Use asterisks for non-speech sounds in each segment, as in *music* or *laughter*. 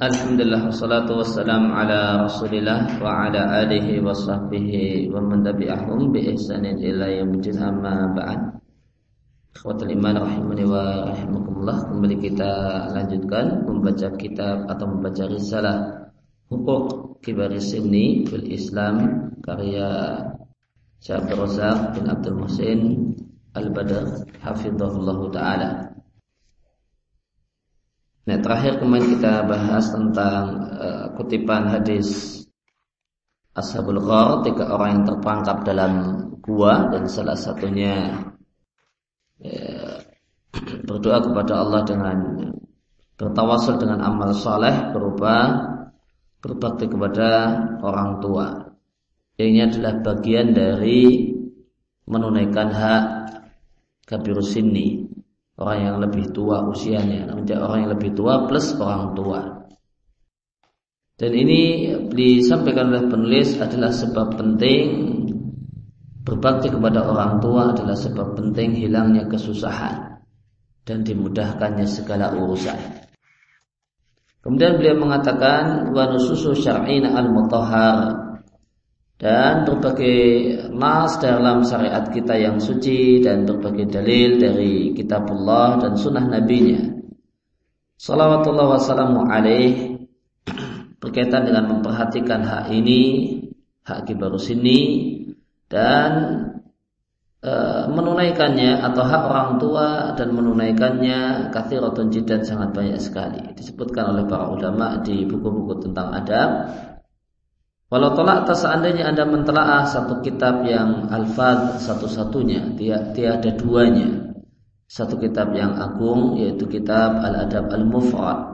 Alhamdulillah wassalatu wassalamu ala Rasulillah wa ala alihi wa sahbihi wa man tabi'ahum bi ihsanin ila yaumil amma ba'd. Ikhwatul iman rahimani wa rahimakumullah. Kembali kita lanjutkan membaca kitab atau membaca risalah Hukuk Kibar Sinni fil Islam karya Syekh Razak bin Abdul Muhsin Al-Badr hafizahullah taala. Nah, terakhir kemarin kita bahas tentang uh, kutipan hadis Ashabul Ghar, tiga orang yang terperangkap dalam gua dan salah satunya ya, *clears throat* berdoa kepada Allah dengan bertawasul dengan amal soleh berupa berbakti kepada orang tua. Ini adalah bagian dari menunaikan hak kabirus ini orang yang lebih tua usianya, orang yang lebih tua plus orang tua. Dan ini disampaikan oleh penulis adalah sebab penting berbakti kepada orang tua adalah sebab penting hilangnya kesusahan dan dimudahkannya segala urusan. Kemudian beliau mengatakan wa nususu syar'ina al-mutahhar dan berbagai nas dalam syariat kita yang suci dan berbagai dalil dari kitabullah dan sunnah nabinya. Salawatullah wassalamu alaih. Berkaitan dengan memperhatikan hak ini hak kibarus ini dan e, menunaikannya atau hak orang tua dan menunaikannya kathiratun jidan sangat banyak sekali. Disebutkan oleh para ulama di buku-buku tentang adab Walau tolak atas seandainya Anda mentelaah satu kitab yang alfad satu-satunya, tiada duanya. Satu kitab yang agung yaitu kitab Al-Adab Al-Mufrad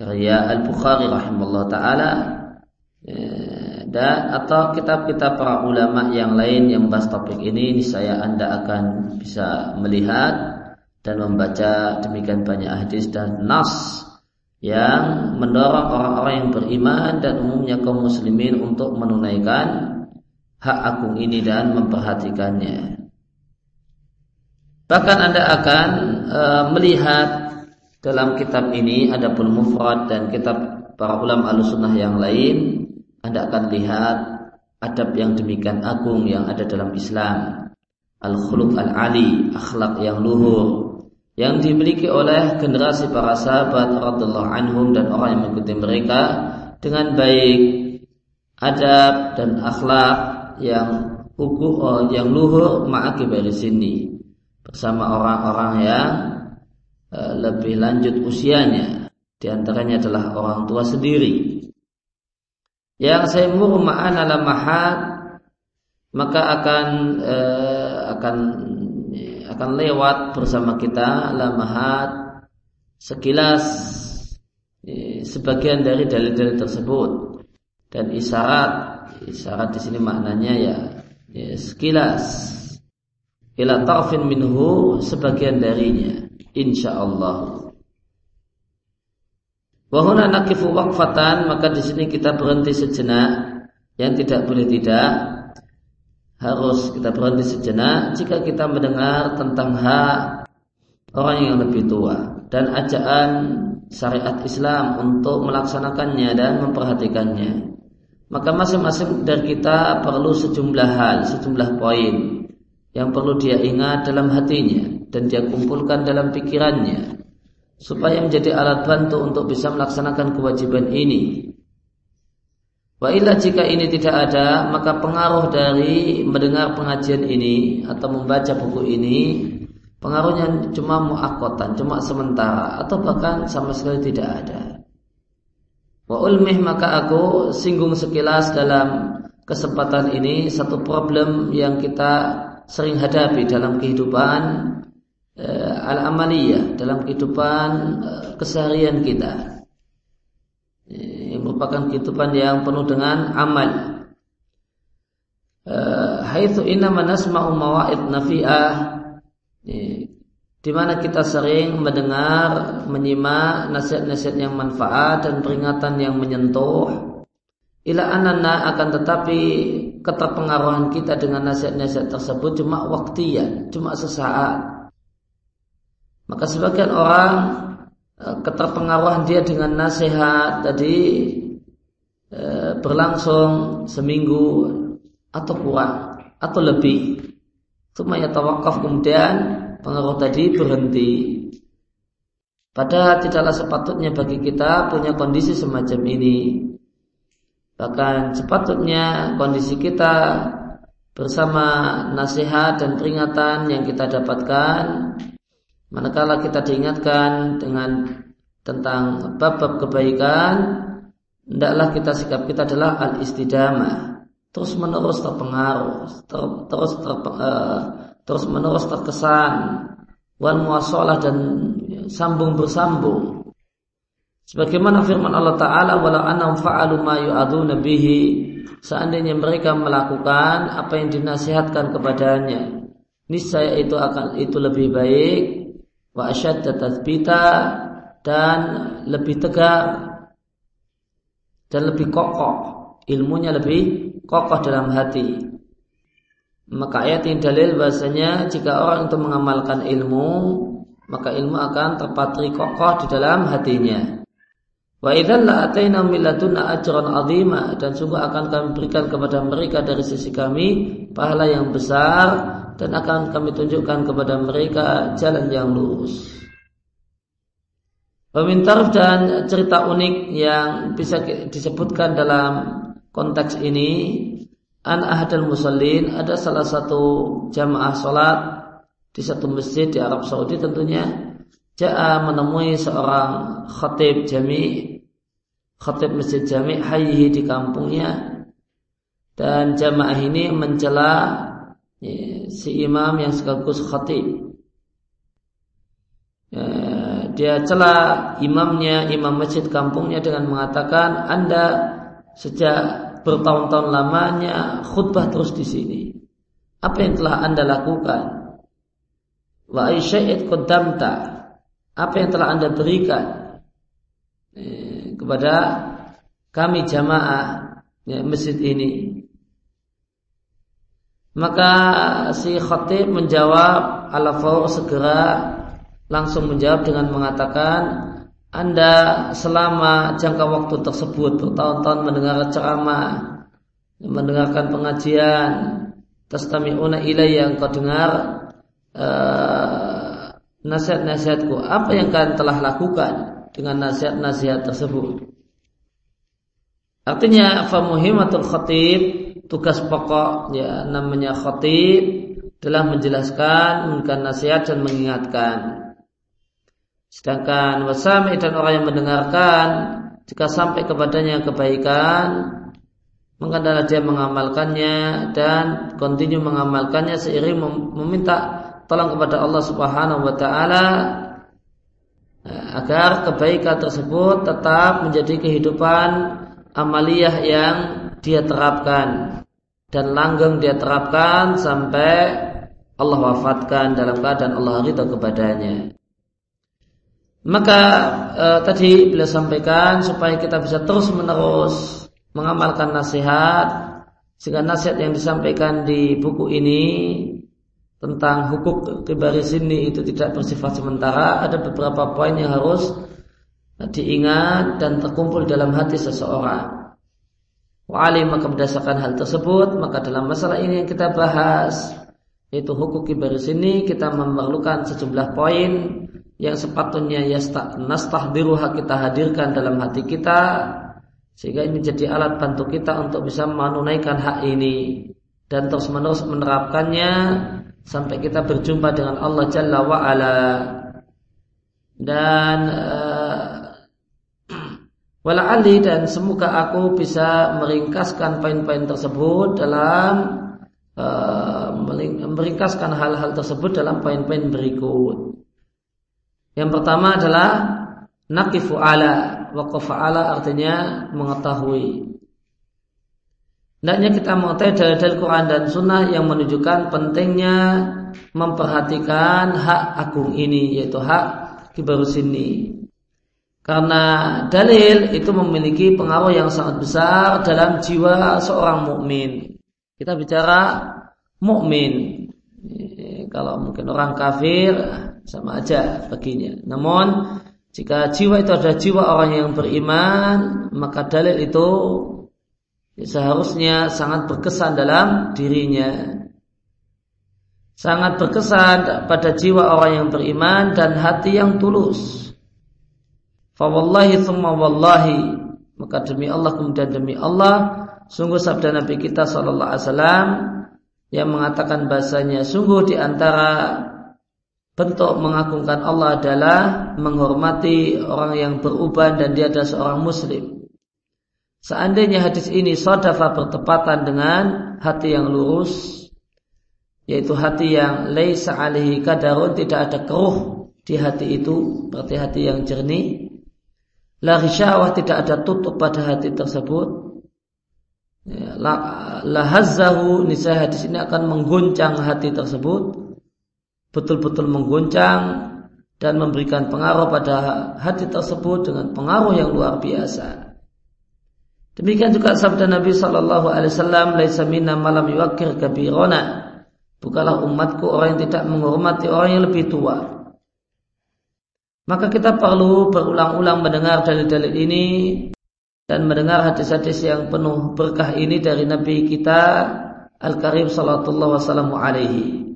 karya Al-Bukhari rahimahullah taala ya, dan atau kitab-kitab para ulama yang lain yang membahas topik ini saya Anda akan bisa melihat dan membaca demikian banyak hadis dan nas yang mendorong orang-orang yang beriman dan umumnya kaum muslimin untuk menunaikan hak agung ini dan memperhatikannya. Bahkan Anda akan e, melihat dalam kitab ini ada pun mufrad dan kitab para ulama al-sunnah yang lain Anda akan lihat adab yang demikian agung yang ada dalam Islam. Al-khuluq al-ali, akhlak yang luhur, yang dimiliki oleh generasi para sahabat radhiallahu anhum dan orang yang mengikuti mereka dengan baik adab dan akhlak yang hukum yang luhur ma'akibari sini bersama orang-orang yang uh, lebih lanjut usianya. Di antaranya adalah orang tua sendiri. Yang saya ma'ana lamahat maka akan uh, akan akan lewat bersama kita lamahat sekilas eh, sebagian dari dalil-dalil tersebut. Dan isyarat isyarat di sini maknanya ya, ya sekilas. Ila tarfin minhu sebagian darinya insyaallah. Wahuna nakifu waqfatan maka di sini kita berhenti sejenak. Yang tidak boleh tidak harus kita berhenti sejenak jika kita mendengar tentang hak orang yang lebih tua dan ajaan syariat Islam untuk melaksanakannya dan memperhatikannya. Maka masing-masing dari kita perlu sejumlah hal, sejumlah poin yang perlu dia ingat dalam hatinya dan dia kumpulkan dalam pikirannya supaya menjadi alat bantu untuk bisa melaksanakan kewajiban ini Wa illa jika ini tidak ada, maka pengaruh dari mendengar pengajian ini atau membaca buku ini pengaruhnya cuma muakotan, cuma sementara atau bahkan sama sekali tidak ada. Wa ulmih maka aku singgung sekilas dalam kesempatan ini satu problem yang kita sering hadapi dalam kehidupan uh, al-amaliyah, dalam kehidupan uh, keseharian kita merupakan kehidupan yang penuh dengan amal. Eh, haitsu inna nasma'u mawa'id nafi'ah di mana kita sering mendengar, menyimak nasihat-nasihat yang manfaat dan peringatan yang menyentuh. Ila anana akan tetapi keterpengaruhan kita dengan nasihat-nasihat tersebut cuma waktu ya, cuma sesaat. Maka sebagian orang eh, keterpengaruhan dia dengan nasihat tadi eh, berlangsung seminggu atau kurang atau lebih. Semuanya tawakaf kemudian pengaruh tadi berhenti. Padahal tidaklah sepatutnya bagi kita punya kondisi semacam ini. Bahkan sepatutnya kondisi kita bersama nasihat dan peringatan yang kita dapatkan manakala kita diingatkan dengan tentang bab-bab kebaikan hendaklah kita sikap kita adalah al-istidamah terus menerus terpengaruh ter, terus ter, uh, terus menerus terkesan. Wan muasalah dan sambung bersambung. Sebagaimana firman Allah taala wala anam fa'alu ma yu'aduna seandainya mereka melakukan apa yang dinasihatkan kepadanya niscaya itu akan itu lebih baik wa asyadda dan lebih tegar dan lebih kokoh. Ilmunya lebih kokoh dalam hati. Maka ayat ini dalil bahasanya jika orang itu mengamalkan ilmu maka ilmu akan terpatri kokoh di dalam hatinya. Wa idzan la ataina min ladunna ajran azima. Dan sungguh akan kami berikan kepada mereka dari sisi kami pahala yang besar dan akan kami tunjukkan kepada mereka jalan yang lurus. Pemintar dan cerita unik yang bisa disebutkan dalam konteks ini an ahadul musallin ada salah satu jamaah salat di satu masjid di Arab Saudi tentunya. Ja'a menemui seorang khatib jami khatib masjid jami hayyi di kampungnya. Dan jamaah ini mencela ya, si imam yang sekaligus khatib. Ya, dia cela imamnya imam masjid kampungnya dengan mengatakan anda sejak bertahun-tahun lamanya khutbah terus di sini. Apa yang telah anda lakukan? Wa aisya'id qaddamta. Apa yang telah Anda berikan eh, kepada kami jamaah ya, masjid ini. Maka si khatib menjawab ala segera langsung menjawab dengan mengatakan anda selama jangka waktu tersebut bertahun-tahun mendengar ceramah, mendengarkan pengajian, tastami'una ilayya yang kau dengar uh, nasihat-nasihatku. Apa yang kalian telah lakukan dengan nasihat-nasihat tersebut? Artinya famuhimatul khatib tugas pokok ya namanya khatib telah menjelaskan memberikan nasihat dan mengingatkan sedangkan wasami dan orang yang mendengarkan jika sampai kepadanya kebaikan maka dia mengamalkannya dan kontinu mengamalkannya seiring meminta tolong kepada Allah Subhanahu wa taala eh, agar kebaikan tersebut tetap menjadi kehidupan amaliyah yang dia terapkan dan langgeng dia terapkan sampai Allah wafatkan dalam keadaan Allah ridha kepadanya. Maka eh, tadi beliau sampaikan supaya kita bisa terus menerus mengamalkan nasihat sehingga nasihat yang disampaikan di buku ini tentang hukum kibaris ini itu tidak bersifat sementara, ada beberapa poin yang harus diingat dan terkumpul dalam hati seseorang. Wali maka berdasarkan hal tersebut, maka dalam masalah ini yang kita bahas, yaitu hukum kibaris ini kita memerlukan sejumlah poin yang sepatutnya nastahdiruha kita hadirkan dalam hati kita sehingga ini jadi alat bantu kita untuk bisa menunaikan hak ini dan terus menerus menerapkannya sampai kita berjumpa dengan Allah Jalla wa ala dan uh, wala ali dan semoga aku bisa meringkaskan poin-poin tersebut dalam uh, meringkaskan hal-hal tersebut dalam poin-poin berikut. Yang pertama adalah nakifu ala waqafa ala artinya mengetahui Hendaknya kita mengetahui dalil-dalil Quran dan Sunnah yang menunjukkan pentingnya memperhatikan hak agung ini yaitu hak kibarus ini. Karena dalil itu memiliki pengaruh yang sangat besar dalam jiwa seorang mukmin. Kita bicara mukmin. Kalau mungkin orang kafir sama aja baginya. Namun Jika jiwa itu adalah jiwa orang yang beriman, maka dalil itu seharusnya sangat berkesan dalam dirinya. Sangat berkesan pada jiwa orang yang beriman dan hati yang tulus. Fawallahi thumma wallahi maka demi Allah kemudian demi Allah sungguh sabda Nabi kita sallallahu alaihi wasallam yang mengatakan bahasanya sungguh di antara bentuk mengagungkan Allah adalah menghormati orang yang beruban dan dia adalah seorang muslim. Seandainya hadis ini sodafa bertepatan dengan hati yang lurus, yaitu hati yang laisa alihi kadarun, tidak ada keruh di hati itu, berarti hati yang jernih. La syawah tidak ada tutup pada hati tersebut. Ya, la hazzahu nisah hadis ini akan mengguncang hati tersebut betul-betul mengguncang dan memberikan pengaruh pada hati tersebut dengan pengaruh yang luar biasa. Demikian juga sabda Nabi Shallallahu Alaihi Wasallam, "Laisa minna malam yuakir kabirona." Bukalah umatku orang yang tidak menghormati orang yang lebih tua. Maka kita perlu berulang-ulang mendengar dalil-dalil ini dan mendengar hadis-hadis yang penuh berkah ini dari Nabi kita Al-Karim Sallallahu Alaihi.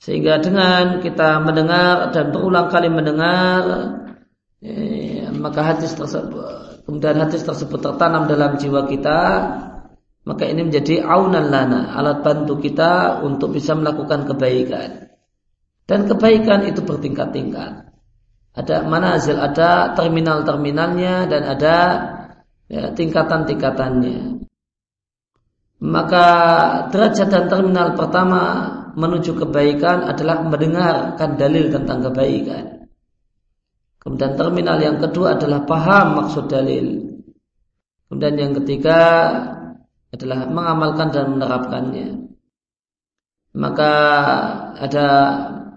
Sehingga dengan kita mendengar dan berulang kali mendengar eh, maka hadis tersebut kemudian hadis tersebut tertanam dalam jiwa kita maka ini menjadi aunan lana alat bantu kita untuk bisa melakukan kebaikan. Dan kebaikan itu bertingkat-tingkat ada manazil ada terminal-terminalnya dan ada ya, tingkatan-tingkatannya maka derajat dan terminal pertama menuju kebaikan adalah mendengarkan dalil tentang kebaikan. Kemudian terminal yang kedua adalah paham maksud dalil. Kemudian yang ketiga adalah mengamalkan dan menerapkannya. Maka ada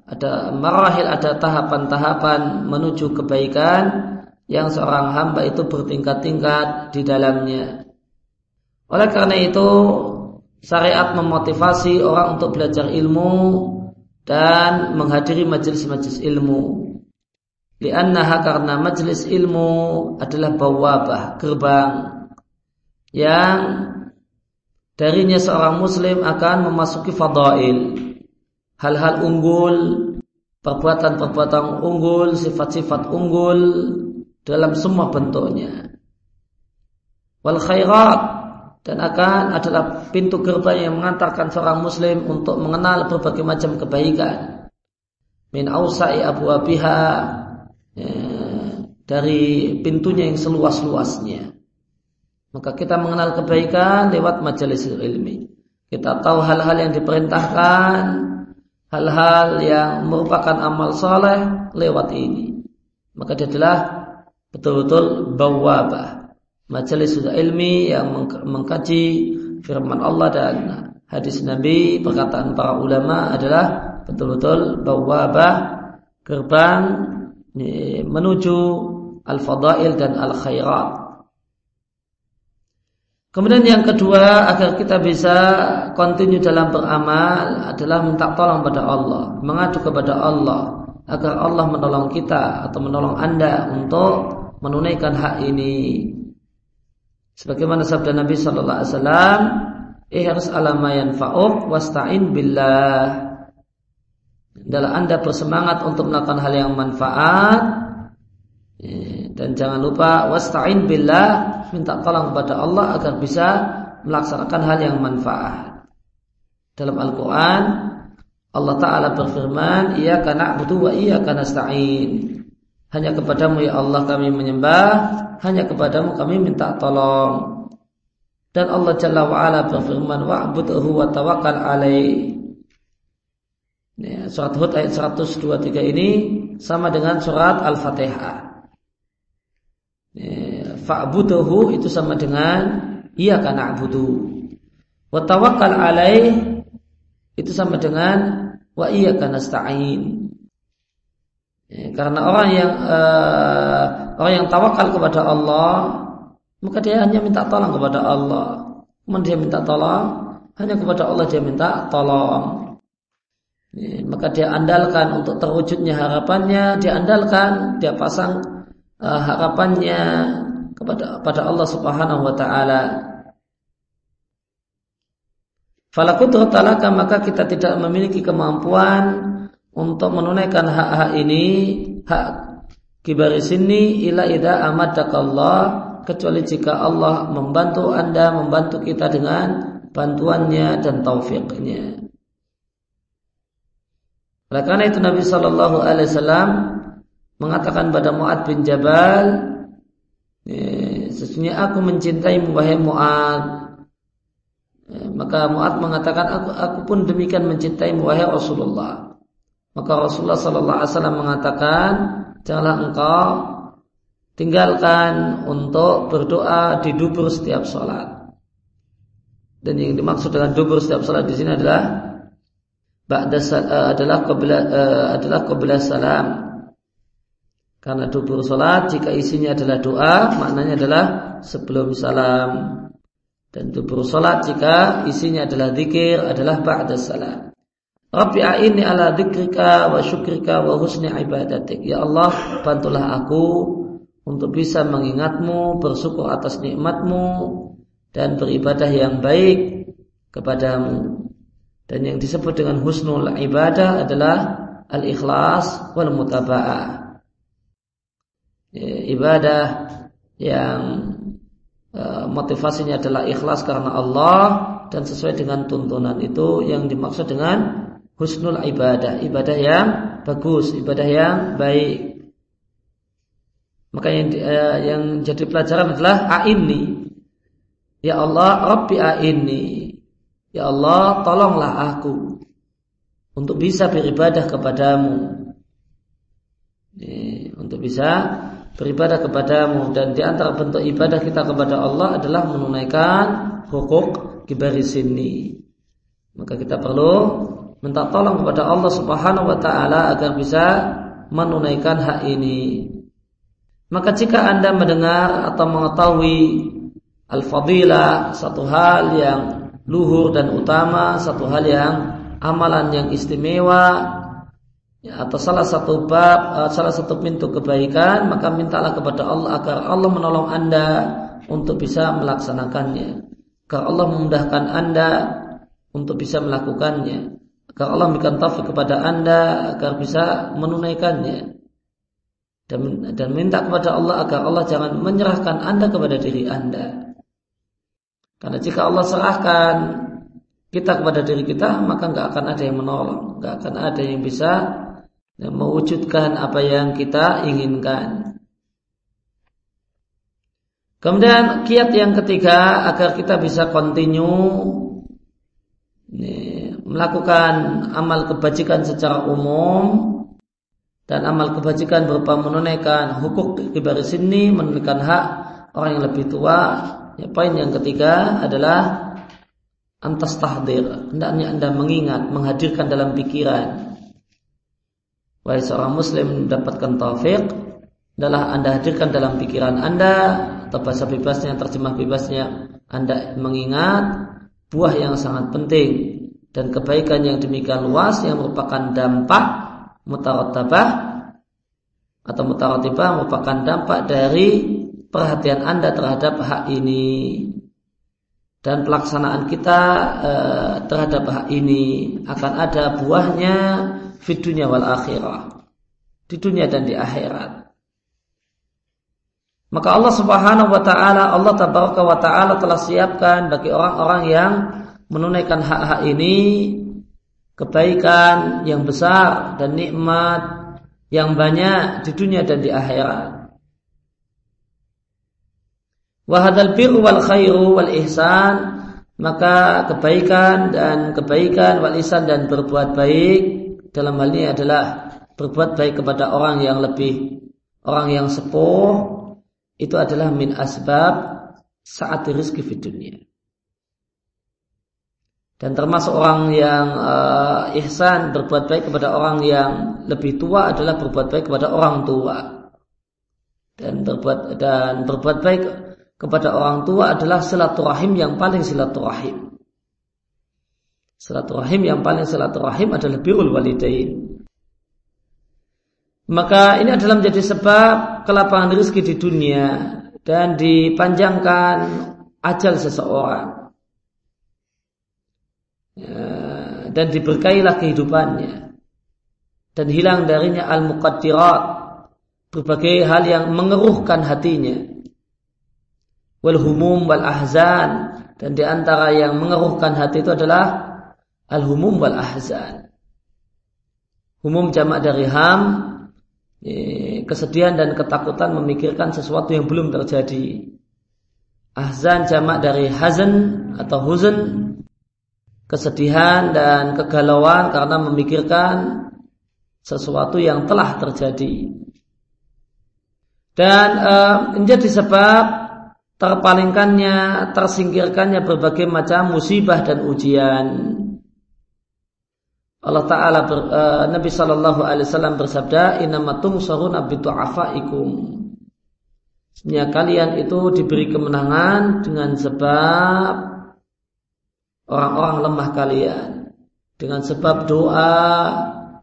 ada marahil, ada tahapan-tahapan menuju kebaikan yang seorang hamba itu bertingkat-tingkat di dalamnya. Oleh karena itu syariat memotivasi orang untuk belajar ilmu dan menghadiri majelis-majelis ilmu. Liannaha karena majelis ilmu adalah bawabah, gerbang yang darinya seorang muslim akan memasuki fadail, hal-hal unggul, perbuatan-perbuatan unggul, sifat-sifat unggul dalam semua bentuknya. Wal khairat dan akan adalah pintu gerbang yang mengantarkan seorang muslim untuk mengenal berbagai macam kebaikan. Min ausai abu abiha ya, dari pintunya yang seluas-luasnya. Maka kita mengenal kebaikan lewat majelis ilmi. Kita tahu hal-hal yang diperintahkan hal-hal yang merupakan amal soleh lewat ini maka dia adalah betul-betul bawabah majelis sudah ilmi yang mengkaji firman Allah dan hadis Nabi perkataan para ulama adalah betul-betul bawabah gerbang menuju al-fadail dan al-khairat. Kemudian yang kedua agar kita bisa continue dalam beramal adalah minta tolong pada Allah, mengadu kepada Allah agar Allah menolong kita atau menolong Anda untuk menunaikan hak ini. Sebagaimana sabda Nabi Shallallahu Alaihi Wasallam, ihras alama yanfa'uk wasta'in billah. Adalah anda bersemangat untuk melakukan hal yang manfaat dan jangan lupa wasta'in billah minta tolong kepada Allah agar bisa melaksanakan hal yang manfaat. Dalam Al-Quran Allah Ta'ala berfirman Ia kana butuh wa iya kana sta'in hanya kepadamu ya Allah kami menyembah, hanya kepadamu kami minta tolong. Dan Allah Jalla wa'ala berfirman, wa'budhu wa tawakkal alaih. Ya, surat Hud ayat 123 ini sama dengan surat Al-Fatihah. Ya, Fa'buduhu itu sama dengan iya karena abudu. Wa tawakkal alaih itu sama dengan wa iya karena sta'in. Ya, karena orang yang uh, orang yang tawakal kepada Allah, maka dia hanya minta tolong kepada Allah. Kemudian dia minta tolong, hanya kepada Allah dia minta tolong. maka dia andalkan untuk terwujudnya harapannya, dia andalkan, dia pasang uh, harapannya kepada pada Allah Subhanahu wa taala. Falakudratalaka maka kita tidak memiliki kemampuan untuk menunaikan hak-hak ini, hak kibaris ini ila ida amadakallah kecuali jika Allah membantu Anda, membantu kita dengan bantuannya dan taufiknya. Oleh karena itu Nabi Shallallahu Alaihi Wasallam mengatakan pada Muad bin Jabal, sesungguhnya aku mencintai wahai Muad. Maka Muad mengatakan aku aku pun demikian mencintai wahai Rasulullah. Maka Rasulullah Shallallahu Alaihi mengatakan, janganlah engkau tinggalkan untuk berdoa di dubur setiap sholat. Dan yang dimaksud dengan dubur setiap sholat di sini adalah uh, adalah qabla uh, adalah qabla salam. Karena dubur salat jika isinya adalah doa, maknanya adalah sebelum salam. Dan dubur salat jika isinya adalah zikir adalah ba'da salam. Rabbi a'inni ala dzikrika wa syukrika wa husni ibadatik. Ya Allah, bantulah aku untuk bisa mengingatmu, bersyukur atas nikmatmu dan beribadah yang baik kepadamu. Dan yang disebut dengan husnul ibadah adalah al-ikhlas wal mutaba'ah. Ibadah yang e, motivasinya adalah ikhlas karena Allah dan sesuai dengan tuntunan itu yang dimaksud dengan husnul ibadah, ibadah yang bagus, ibadah yang baik. Maka yang uh, yang jadi pelajaran adalah a'inni. Ya Allah, Rabbi a'inni. Ya Allah, tolonglah aku untuk bisa beribadah kepadamu. Ini, untuk bisa beribadah kepadamu dan di antara bentuk ibadah kita kepada Allah adalah menunaikan hukuk kibaris ini. Maka kita perlu minta tolong kepada Allah Subhanahu wa taala agar bisa menunaikan hak ini. Maka jika Anda mendengar atau mengetahui al-fadilah satu hal yang luhur dan utama, satu hal yang amalan yang istimewa ya, atau salah satu bab, uh, salah satu pintu kebaikan, maka mintalah kepada Allah agar Allah menolong Anda untuk bisa melaksanakannya. Agar Allah memudahkan Anda untuk bisa melakukannya. Agar Allah memberikan taufik kepada Anda agar bisa menunaikannya. Dan, dan minta kepada Allah agar Allah jangan menyerahkan Anda kepada diri Anda. Karena jika Allah serahkan kita kepada diri kita, maka nggak akan ada yang menolong, nggak akan ada yang bisa mewujudkan apa yang kita inginkan. Kemudian kiat yang ketiga agar kita bisa continue melakukan amal kebajikan secara umum dan amal kebajikan berupa menunaikan hukuk di baris ini, menunaikan hak orang yang lebih tua, Ya, poin yang ketiga adalah antas tahdir. Hendaknya Anda mengingat, menghadirkan dalam pikiran. Wahai seorang muslim mendapatkan taufik adalah Anda hadirkan dalam pikiran Anda atau bahasa bebasnya, terjemah bebasnya. Anda mengingat buah yang sangat penting dan kebaikan yang demikian luas yang merupakan dampak mutarattabah atau mutaratibah merupakan dampak dari perhatian Anda terhadap hak ini dan pelaksanaan kita eh, terhadap hak ini. Akan ada buahnya di dunia wal akhirah. Di dunia dan di akhirat. Maka Allah Subhanahu wa taala Allah tabaraka wa taala telah siapkan bagi orang-orang yang menunaikan hak-hak ini kebaikan yang besar dan nikmat yang banyak di dunia dan di akhirat. Wahadal bir wal khairu wal ihsan maka kebaikan dan kebaikan wal ihsan dan berbuat baik dalam hal ini adalah berbuat baik kepada orang yang lebih orang yang sepuh itu adalah min asbab saat rezeki di dunia. Dan termasuk orang yang uh, ihsan berbuat baik kepada orang yang lebih tua adalah berbuat baik kepada orang tua. Dan berbuat dan berbuat baik kepada orang tua adalah silaturahim yang paling silaturahim. Silaturahim yang paling silaturahim adalah birrul walidain. Maka ini adalah menjadi sebab kelapangan rezeki di dunia dan dipanjangkan ajal seseorang. Ya, dan diberkailah kehidupannya dan hilang darinya al-muqaddirat berbagai hal yang mengeruhkan hatinya wal humum wal ahzan dan di antara yang mengeruhkan hati itu adalah Al-humum wal ahzan. Humum jamak dari ham, kesedihan dan ketakutan memikirkan sesuatu yang belum terjadi. Ahzan jamak dari hazan atau huzn, kesedihan dan kegalauan karena memikirkan sesuatu yang telah terjadi. Dan uh, menjadi sebab terpalingkannya, tersingkirkannya berbagai macam musibah dan ujian. Allah Taala ber, uh, Nabi Shallallahu Alaihi Wasallam bersabda, Inamatung sarun abitu afaikum. Sebenarnya kalian itu diberi kemenangan dengan sebab orang-orang lemah kalian, dengan sebab doa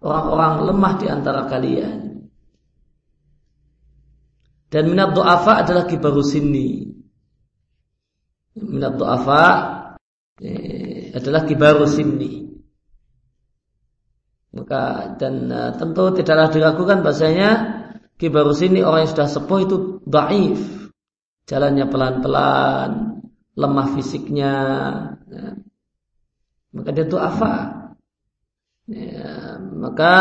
orang-orang lemah di antara kalian. Dan minat doafa adalah kibaru sini. Minat doafa eh, adalah kibaru sini. Maka dan uh, tentu tidaklah diragukan bahasanya kibarus ini orang yang sudah sepuh itu daif. Jalannya pelan-pelan, lemah fisiknya. Ya. Maka dia itu apa? Ya, maka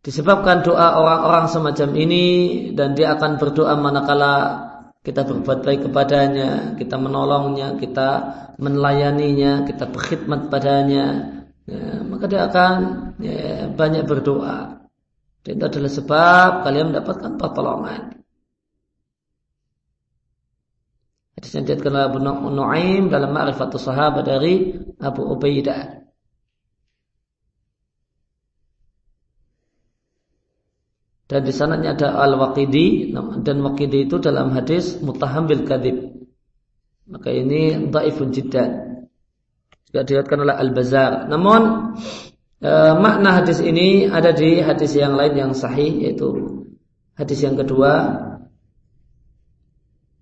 disebabkan doa orang-orang semacam ini dan dia akan berdoa manakala kita berbuat baik kepadanya, kita menolongnya, kita melayaninya, kita berkhidmat padanya, ya, maka dia akan ya, banyak berdoa. Dan itu adalah sebab kalian mendapatkan pertolongan. Hadis yang diatkan oleh Abu Nu'aim dalam Ma'rifatul Sahabat dari Abu Ubaidah. Dan di sananya ada Al-Waqidi dan Waqidi itu dalam hadis mutahambil kadib. Maka ini dhaifun jiddan juga diriwayatkan oleh Al-Bazar. Namun e, makna hadis ini ada di hadis yang lain yang sahih yaitu hadis yang kedua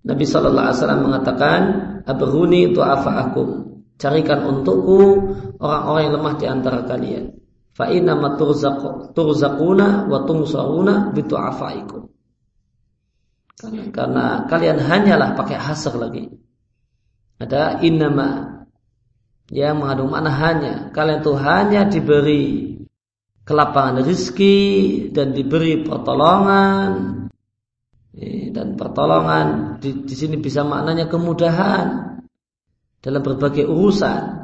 Nabi Shallallahu Alaihi Wasallam mengatakan Abhuni tu'afa'akum Carikan untukku orang-orang yang lemah di antara kalian. Fa inna turzaquna wa tungsaruna bitu'afaikum. Karena, karena kalian hanyalah pakai hasr lagi. Ada innama yang mengandung makna hanya kalian itu hanya diberi kelapangan rezeki dan diberi pertolongan. Dan pertolongan di, di sini bisa maknanya kemudahan. Dalam berbagai urusan.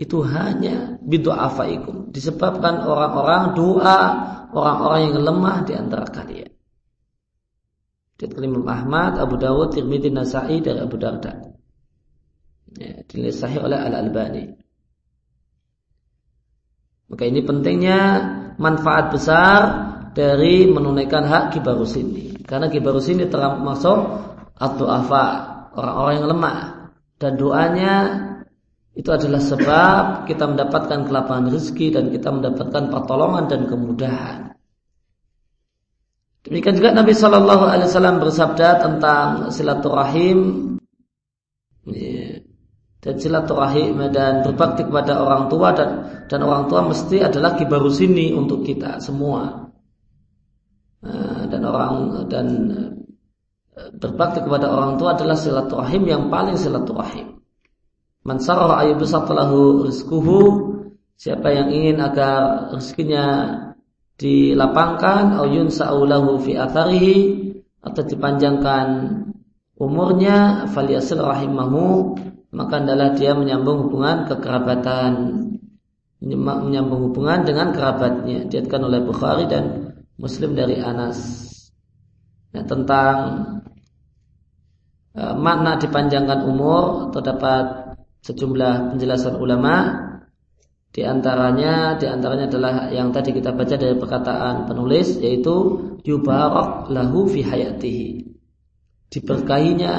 Itu hanya bidu'afaikum disebabkan orang-orang doa orang-orang yang lemah di antara kalian. Imam Ahmad, Abu Dawud, Tirmidzi, Nasai dari Abu Darda ya, dinilai sahih oleh Al Albani. Maka ini pentingnya manfaat besar dari menunaikan hak kibarus ini. Karena kibarus ini termasuk atau afa orang-orang yang lemah dan doanya itu adalah sebab kita mendapatkan kelapangan rezeki dan kita mendapatkan pertolongan dan kemudahan. Demikian juga Nabi Shallallahu Alaihi Wasallam bersabda tentang silaturahim. Yeah dan silaturahim dan berbakti kepada orang tua dan dan orang tua mesti adalah kibarusini untuk kita semua. Nah, dan orang dan eh, berbakti kepada orang tua adalah silaturahim yang paling silaturahim. Man sarra ayyubsatalahu rizquhu siapa yang ingin agar rezekinya dilapangkan au yunsa'ulahu fi atharihi atau dipanjangkan umurnya falyasil rahimahu maka adalah dia menyambung hubungan kekerabatan. Menyambung hubungan dengan kerabatnya. Diatkan oleh Bukhari dan Muslim dari Anas. Nah, tentang uh, makna dipanjangkan umur terdapat sejumlah penjelasan ulama. Di antaranya di antaranya adalah yang tadi kita baca dari perkataan penulis yaitu yubarak lahu fi hayatihi. Diberkahinya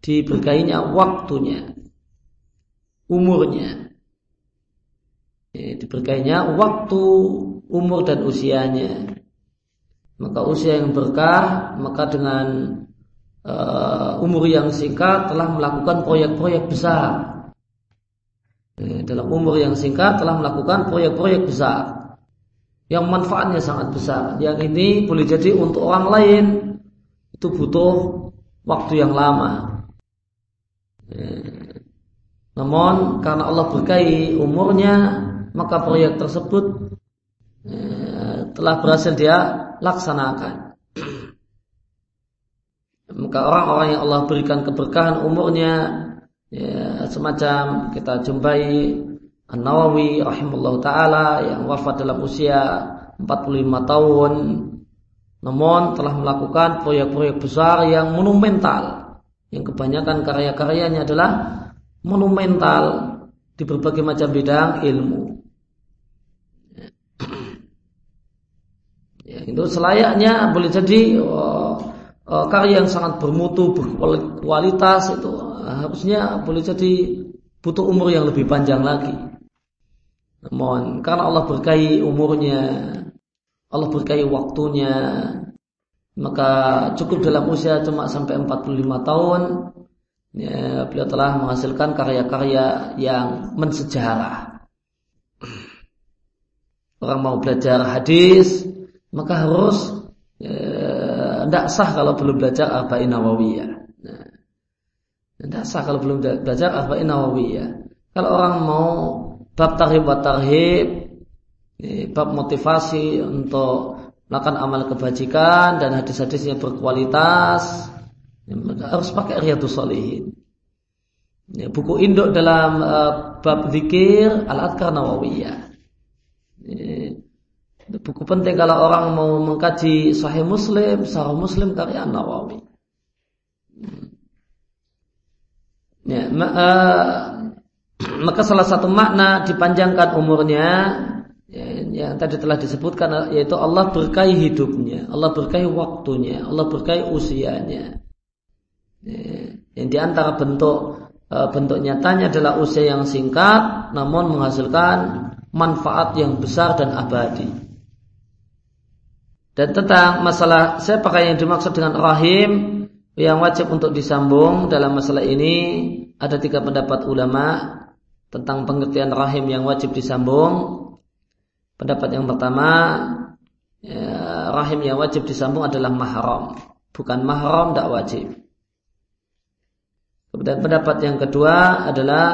diberkahinya waktunya umurnya. ya, diberkainya waktu umur dan usianya maka usia yang berkah maka dengan uh, umur yang singkat telah melakukan proyek-proyek besar ya, dalam umur yang singkat telah melakukan proyek-proyek besar yang manfaatnya sangat besar. Yang ini boleh jadi untuk orang lain itu butuh waktu yang lama. Ya. Namun karena Allah berkahi umurnya, maka proyek tersebut ya, telah berhasil dia laksanakan. *clears throat* Maka orang-orang yang Allah berikan keberkahan umurnya, ya, semacam kita jumpai An-Nawawi rahimahullah taala yang wafat dalam usia 45 tahun namun telah melakukan proyek-proyek besar yang monumental yang kebanyakan karya-karyanya adalah monumental di berbagai macam bidang ilmu. Ya, itu selayaknya boleh jadi oh, oh, karya yang sangat bermutu berkualitas itu harusnya boleh jadi butuh umur yang lebih panjang lagi. Namun karena Allah berkahi umurnya, Allah berkahi waktunya, maka cukup dalam usia cuma sampai 45 tahun, ya, beliau telah menghasilkan karya-karya yang mensejarah. Orang mau belajar hadis, maka harus tidak ya, sah kalau belum belajar arba'in nawawiyah. Tidak nah, sah kalau belum belajar arba'in nawawiyah. Kalau orang mau bab tarhib wa tarhib bab motivasi untuk melakukan amal kebajikan dan hadis-hadisnya berkualitas ya, harus pakai riyadus solihin ya, buku induk dalam uh, bab zikir al-adkar ya, buku penting kalau orang mau mengkaji sahih muslim sahih muslim karya nawawi. Ya, uh, *clears throat* maka salah satu makna dipanjangkan umurnya ya, yang tadi telah disebutkan yaitu Allah berkahi hidupnya, Allah berkahi waktunya, Allah berkahi usianya. Ya, yang di antara bentuk e, bentuk nyatanya adalah usia yang singkat, namun menghasilkan manfaat yang besar dan abadi. Dan tentang masalah siapa yang dimaksud dengan rahim yang wajib untuk disambung dalam masalah ini ada tiga pendapat ulama tentang pengertian rahim yang wajib disambung. Pendapat yang pertama, ya, rahim yang wajib disambung adalah mahram, bukan mahram tidak wajib. Kemudian pendapat yang kedua adalah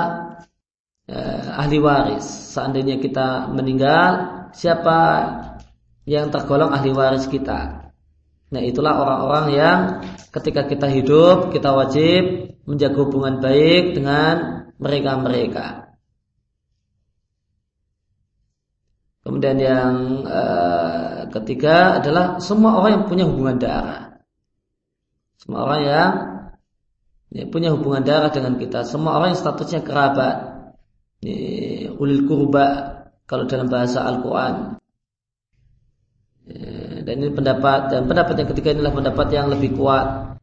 ya, ahli waris. Seandainya kita meninggal, siapa yang tergolong ahli waris kita? Nah itulah orang-orang yang ketika kita hidup kita wajib menjaga hubungan baik dengan mereka-mereka. Kemudian yang uh, ketiga adalah semua orang yang punya hubungan darah. Semua orang yang ya, punya hubungan darah dengan kita. Semua orang yang statusnya kerabat. Ya, ulil kurba kalau dalam bahasa Al-Quran. Ya, dan ini pendapat dan pendapat yang ketiga inilah pendapat yang lebih kuat.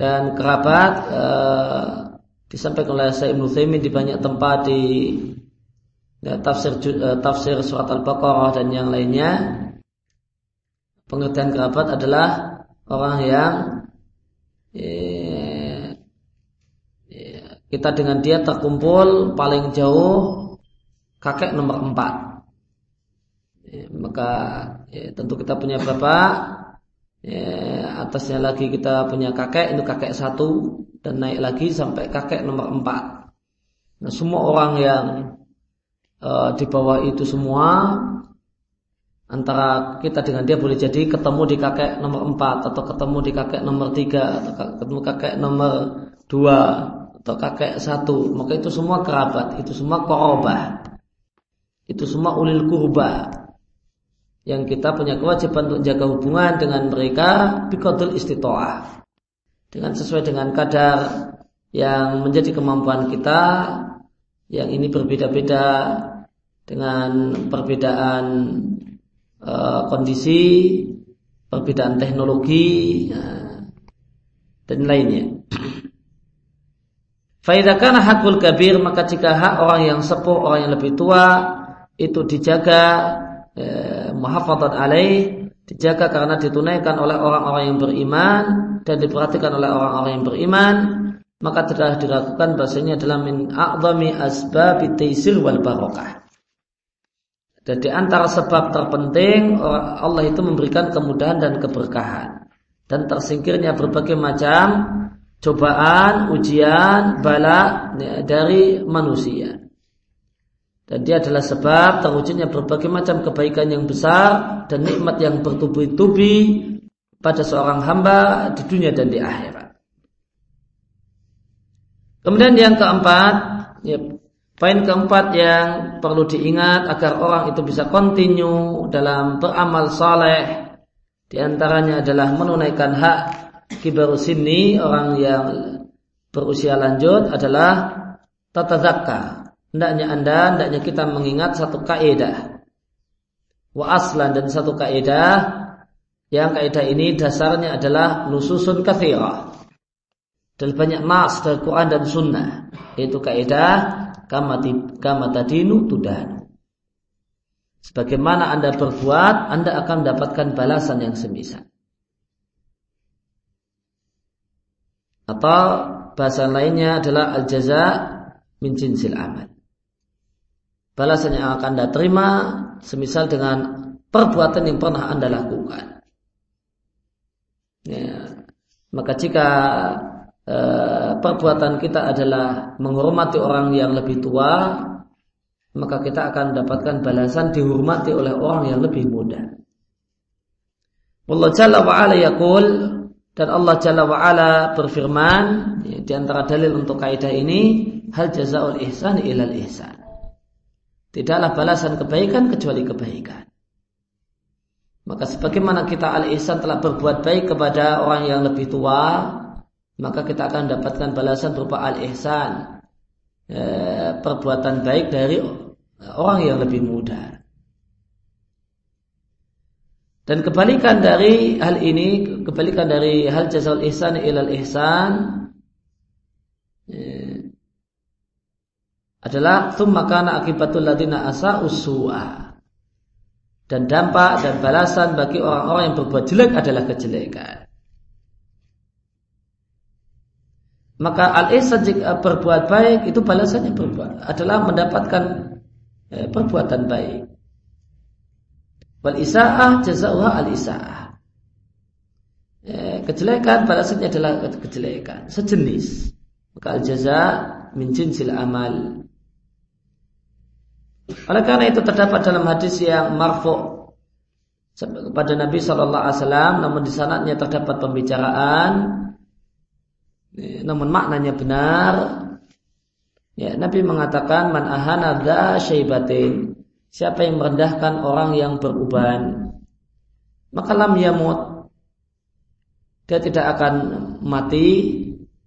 Dan kerabat uh, disampaikan oleh Sayyid Ibnu di banyak tempat di ya, tafsir uh, tafsir surat Al-Baqarah dan yang lainnya pengertian kerabat adalah orang yang ya, ya, kita dengan dia terkumpul paling jauh kakek nomor empat. Ya, maka ya, tentu kita punya bapak ya, atasnya lagi kita punya kakek itu kakek satu dan naik lagi sampai kakek nomor empat. Nah semua orang yang Eh, di bawah itu semua antara kita dengan dia boleh jadi ketemu di kakek nomor 4 atau ketemu di kakek nomor 3 atau ketemu kakek nomor 2 atau kakek satu. Maka itu semua kerabat itu semua korobah. Itu semua ulil kurba. Yang kita punya kewajiban untuk jaga hubungan dengan mereka biqadul istitoah dengan sesuai dengan kadar yang menjadi kemampuan kita yang ini berbeda-beda dengan perbedaan uh, kondisi, perbedaan teknologi uh, dan lainnya. Faidahkan hakul kabir maka jika hak orang yang sepuh orang yang lebih tua itu dijaga eh, muhafadat alaih dijaga karena ditunaikan oleh orang-orang yang beriman dan diperhatikan oleh orang-orang yang beriman maka telah dilakukan bahasanya adalah min a'zami asbab taisir wal barokah. Dan di antara sebab terpenting Allah itu memberikan kemudahan dan keberkahan dan tersingkirnya berbagai macam cobaan, ujian, bala dari manusia. Dan dia adalah sebab terwujudnya berbagai macam kebaikan yang besar dan nikmat yang bertubi-tubi pada seorang hamba di dunia dan di akhirat. Kemudian yang keempat, ya, poin keempat yang perlu diingat agar orang itu bisa kontinu dalam beramal saleh. Di antaranya adalah menunaikan hak kibaru sini orang yang berusia lanjut adalah tata zakka. Hendaknya anda, hendaknya kita mengingat satu kaidah. Wa aslan dan satu kaidah yang kaidah ini dasarnya adalah nususun kathirah. Dan banyak nas dari Quran dan Sunnah. Yaitu kaidah kama tadinu tudan. Sebagaimana anda berbuat anda akan mendapatkan balasan yang semisal atau bahasa lainnya adalah al jaza min jinsil amal balasan yang akan anda terima semisal dengan perbuatan yang pernah anda lakukan ya. maka jika Eh, perbuatan kita adalah menghormati orang yang lebih tua, maka kita akan mendapatkan balasan dihormati oleh orang yang lebih muda. Allah Jalla wa ala dan Allah Jalla wa ala berfirman ya, di antara dalil untuk kaidah ini hal jazaul ihsan ilal ihsan. Tidaklah balasan kebaikan kecuali kebaikan. Maka sebagaimana kita al-ihsan telah berbuat baik kepada orang yang lebih tua, maka kita akan dapatkan balasan berupa al-ihsan eh, perbuatan baik dari orang yang lebih muda dan kebalikan dari hal ini kebalikan dari hal jazal ihsan ilal ihsan eh, adalah thumma kana akibatul ladina asa usua dan dampak dan balasan bagi orang-orang yang berbuat jelek adalah kejelekan Maka al-ihsan jika berbuat baik itu balasannya berbuat adalah mendapatkan eh, perbuatan baik. Wal isaah jazaa'uha al isaah. Eh, kejelekan balasannya adalah kejelekan sejenis. Maka al jaza min jinsil amal. Oleh karena itu terdapat dalam hadis yang marfu kepada Nabi Shallallahu Alaihi Wasallam, namun di sanadnya terdapat pembicaraan namun maknanya benar. Ya, Nabi mengatakan man ahana syaibatin. Siapa yang merendahkan orang yang beruban, maka lam yamut. Dia tidak akan mati.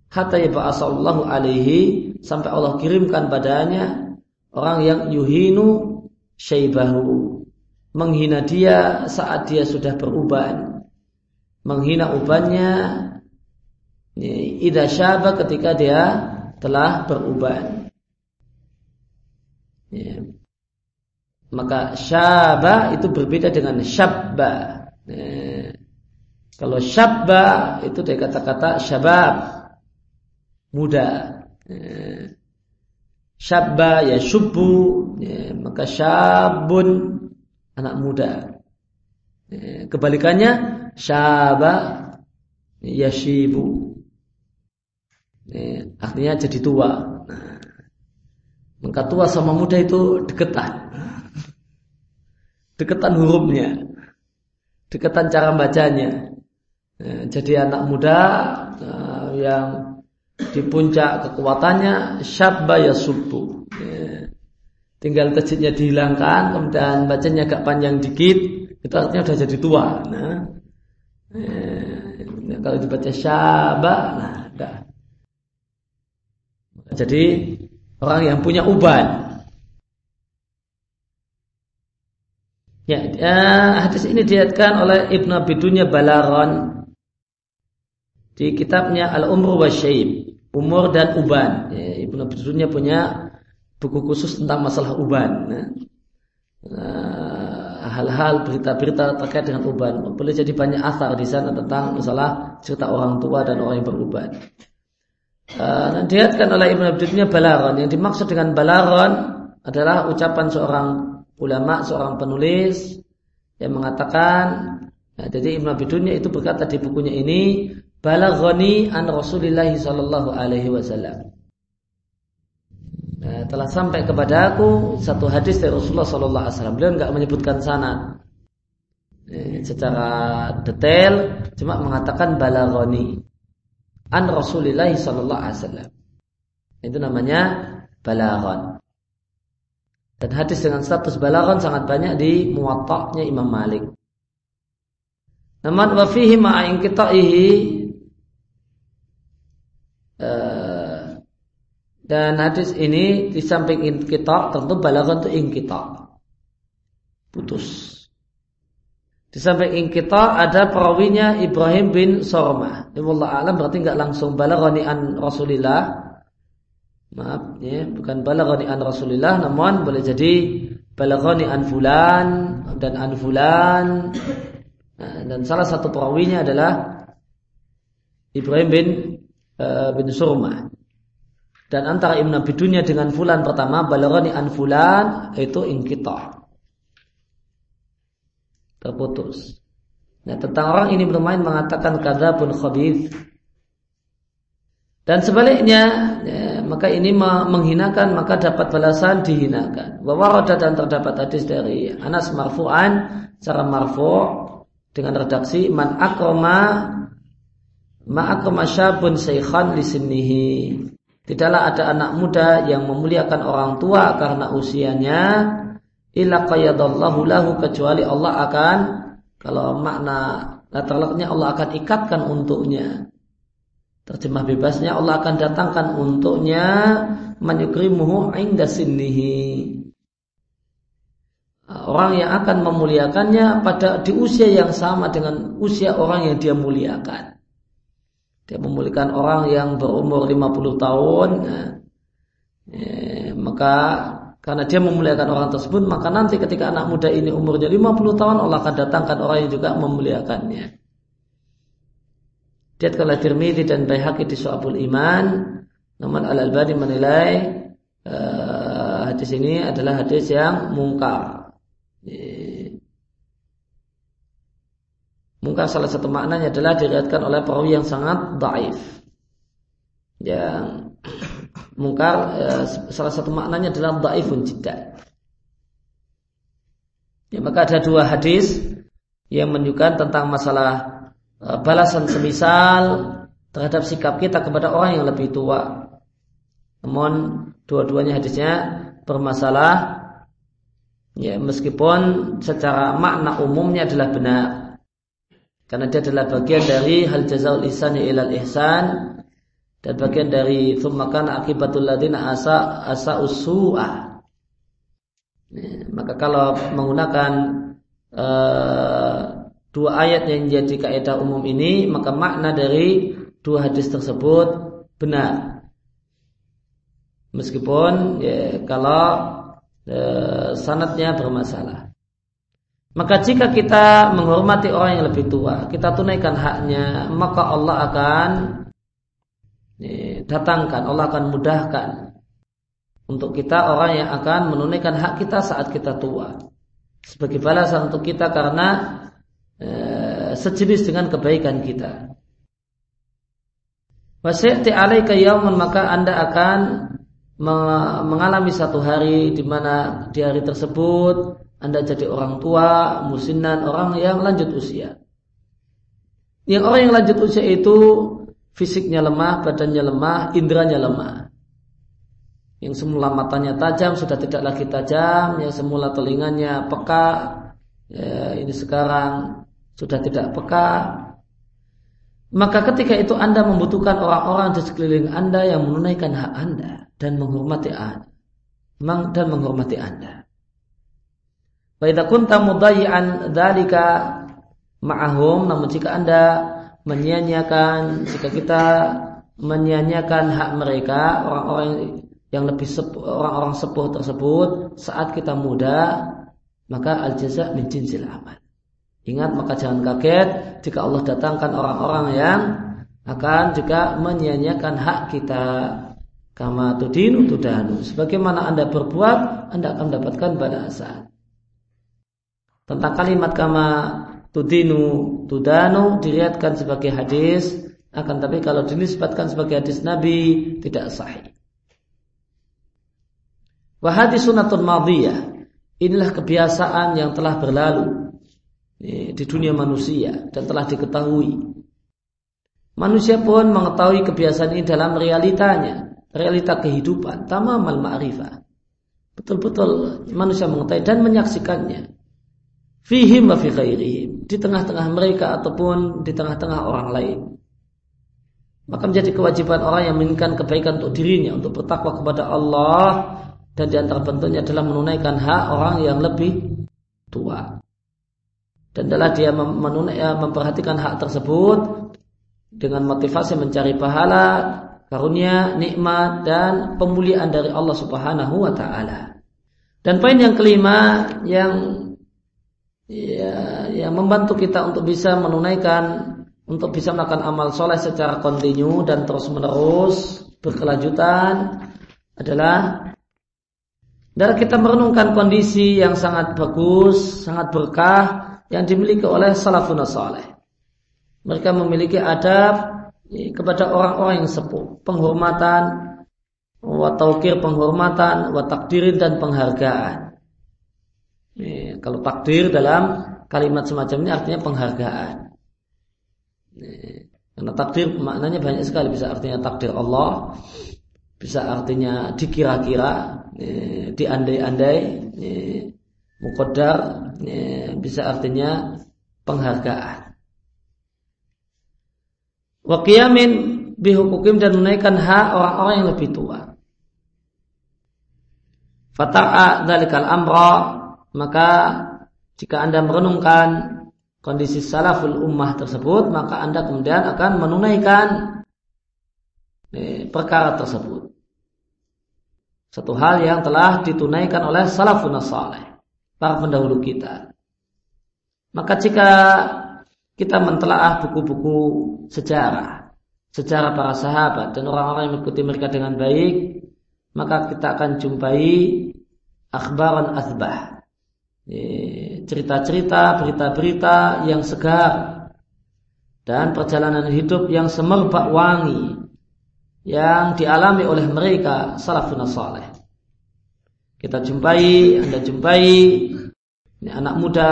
Hatta yab'asallahu alaihi sampai Allah kirimkan padanya orang yang yuhinu syaibahu. Menghina dia saat dia sudah beruban menghina ubannya. Ida syaba ketika dia telah beruban. Maka syaba itu berbeda dengan syabba. Ya. Kalau syabba itu dari kata-kata syabab muda. Ya. Syabba ya syubu, ya. maka syabun anak muda. Ya. Kebalikannya syaba yashibu ini, artinya jadi tua. Nah, maka tua sama muda itu deketan. Deketan hurufnya. Deketan cara bacanya. Nah, jadi anak muda nah, yang di puncak kekuatannya syabba ya. Ya. Tinggal tajidnya dihilangkan, kemudian bacanya agak panjang dikit, itu artinya sudah jadi tua. Nah, ya. kalau dibaca syabba, nah, dah. Jadi orang yang punya uban. Ya, ya hadis ini diatkan oleh Ibn Abidunya Balaron di kitabnya Al-Umru wa Syaib. umur dan uban. Ya, Ibnu Abi Dunya punya buku khusus tentang masalah uban. Nah, hal-hal berita-berita terkait dengan uban. Boleh jadi banyak asar di sana tentang masalah cerita orang tua dan orang yang beruban. Uh, dilihatkan oleh Ibn Abdulnya balaron. Yang dimaksud dengan balaron adalah ucapan seorang ulama, seorang penulis yang mengatakan, nah, jadi Ibn Abdulnya itu berkata di bukunya ini, balaghani an Rasulullah sallallahu alaihi wasallam. Nah, telah sampai kepada aku satu hadis dari Rasulullah sallallahu alaihi wasallam. Beliau enggak menyebutkan sana eh, secara detail, cuma mengatakan balaghani an Rasulullah sallallahu alaihi wasallam. Itu namanya balaghon. Dan hadis dengan status balaghon sangat banyak di muwatta'nya Imam Malik. Namun wa fihi ma'a inqita'ihi uh, dan hadis ini di samping kita tentu balaghon itu ingkita. Putus. Di samping kita ada perawinya Ibrahim bin Sormah. Allah alam berarti nggak langsung balaghani an Rasulillah. Maaf, ya, bukan balaghani an Rasulillah, namun boleh jadi balaghani an fulan dan an fulan. Nah, dan salah satu perawinya adalah Ibrahim bin uh, bin Surmah. Dan antara Ibn Abi Dunya dengan fulan pertama balaghani an fulan itu ingkita terputus. Nah, tentang orang ini bermain mengatakan pun khabith. Dan sebaliknya, ya, maka ini menghinakan maka dapat balasan dihinakan. Bahwa roda dan terdapat hadis dari Anas marfu'an cara marfu' dengan redaksi man akroma ma akroma syabun saykhan li Tidaklah ada anak muda yang memuliakan orang tua karena usianya illa qayyadallahu lahu kecuali Allah akan kalau makna terlekatnya Allah akan ikatkan untuknya. Terjemah bebasnya Allah akan datangkan untuknya manyukrimuhu inda sinnihi. Orang yang akan memuliakannya pada di usia yang sama dengan usia orang yang dia muliakan. Dia memuliakan orang yang berumur 50 tahun, eh, maka karena dia memuliakan orang tersebut, maka nanti ketika anak muda ini umurnya 50 tahun, Allah akan datangkan orang yang juga memuliakannya. Dia oleh Tirmidzi dan Baihaqi di Su'abul Iman, namun Al-Albani menilai uh, hadis ini adalah hadis yang mungkar. Mungkar salah satu maknanya adalah diriatkan oleh perawi yang sangat daif. Yang *coughs* mungkar eh, salah satu maknanya adalah dhaifun jidda. Ya, maka ada dua hadis yang menunjukkan tentang masalah balasan semisal terhadap sikap kita kepada orang yang lebih tua. Namun dua-duanya hadisnya bermasalah ya meskipun secara makna umumnya adalah benar. Karena dia adalah bagian dari hal jazaul ihsani ilal ihsan dan bagian dari thummakan akibatul ladina asa asa usu'ah. maka kalau menggunakan uh, dua ayat yang jadi kaidah umum ini, maka makna dari dua hadis tersebut benar. Meskipun ya, kalau uh, sanatnya bermasalah. Maka jika kita menghormati orang yang lebih tua, kita tunaikan haknya, maka Allah akan datangkan, Allah akan mudahkan untuk kita orang yang akan menunaikan hak kita saat kita tua. Sebagai balasan untuk kita karena e, sejenis dengan kebaikan kita. Wasyati alaika yaumun maka Anda akan mengalami satu hari di mana di hari tersebut Anda jadi orang tua, musinan, orang yang lanjut usia. Yang orang yang lanjut usia itu fisiknya lemah, badannya lemah, indranya lemah. Yang semula matanya tajam sudah tidak lagi tajam, yang semula telinganya peka, ya, ini sekarang sudah tidak peka. Maka ketika itu Anda membutuhkan orang-orang di sekeliling Anda yang menunaikan hak Anda dan menghormati Anda. Dan menghormati Anda. Wa kunta mudayyan ma'ahum namun jika Anda menyia-nyiakan jika kita menyanyiakan hak mereka orang-orang yang lebih orang-orang sepuh tersebut saat kita muda maka al jaza min jinsil amal ingat maka jangan kaget jika Allah datangkan orang-orang yang akan juga menyanyiakan hak kita kama tudinu tudanu sebagaimana anda berbuat anda akan mendapatkan balasan tentang kalimat kama tudinu tudanu diriatkan sebagai hadis akan tapi kalau dinisbatkan sebagai hadis Nabi tidak sahih. Wahadi sunatun madiyah. Inilah kebiasaan yang telah berlalu di dunia manusia dan telah diketahui. Manusia pun mengetahui kebiasaan ini dalam realitanya, realita kehidupan, tamamal ma'rifah. Betul-betul manusia mengetahui dan menyaksikannya. Fihim wa fi khairihim. Di tengah-tengah mereka ataupun di tengah-tengah orang lain. Maka menjadi kewajiban orang yang menginginkan kebaikan untuk dirinya untuk bertakwa kepada Allah dan di antara bentuknya adalah menunaikan hak orang yang lebih tua. Dan adalah dia menunai, ya, memperhatikan hak tersebut dengan motivasi mencari pahala, karunia, nikmat dan pemulihan dari Allah Subhanahu wa taala. Dan poin yang kelima yang ya, yang membantu kita untuk bisa menunaikan untuk bisa melakukan amal soleh secara kontinu dan terus menerus berkelanjutan adalah dari kita merenungkan kondisi yang sangat bagus, sangat berkah yang dimiliki oleh salafun saleh. Mereka memiliki adab kepada orang-orang yang sepuh, penghormatan, wataukir penghormatan, watakdirin dan penghargaan. Ini, kalau takdir dalam kalimat semacam ini artinya penghargaan. Karena takdir maknanya banyak sekali bisa artinya takdir Allah, bisa artinya dikira-kira, diandai-andai, mukodar, bisa artinya penghargaan. Wakiyamin bihukukim dan menaikkan hak orang-orang yang lebih tua. Fata'a dalikal amra maka jika anda merenungkan kondisi salaful ummah tersebut, maka Anda kemudian akan menunaikan eh, perkara tersebut. Satu hal yang telah ditunaikan oleh salafun saleh, para pendahulu kita. Maka jika kita mentelaah buku-buku sejarah, sejarah para sahabat dan orang-orang yang mengikuti mereka dengan baik, maka kita akan jumpai akhbaran azbah, cerita-cerita, berita-berita yang segar dan perjalanan hidup yang semerbak wangi yang dialami oleh mereka salafun saleh. Kita jumpai, Anda jumpai ini anak muda,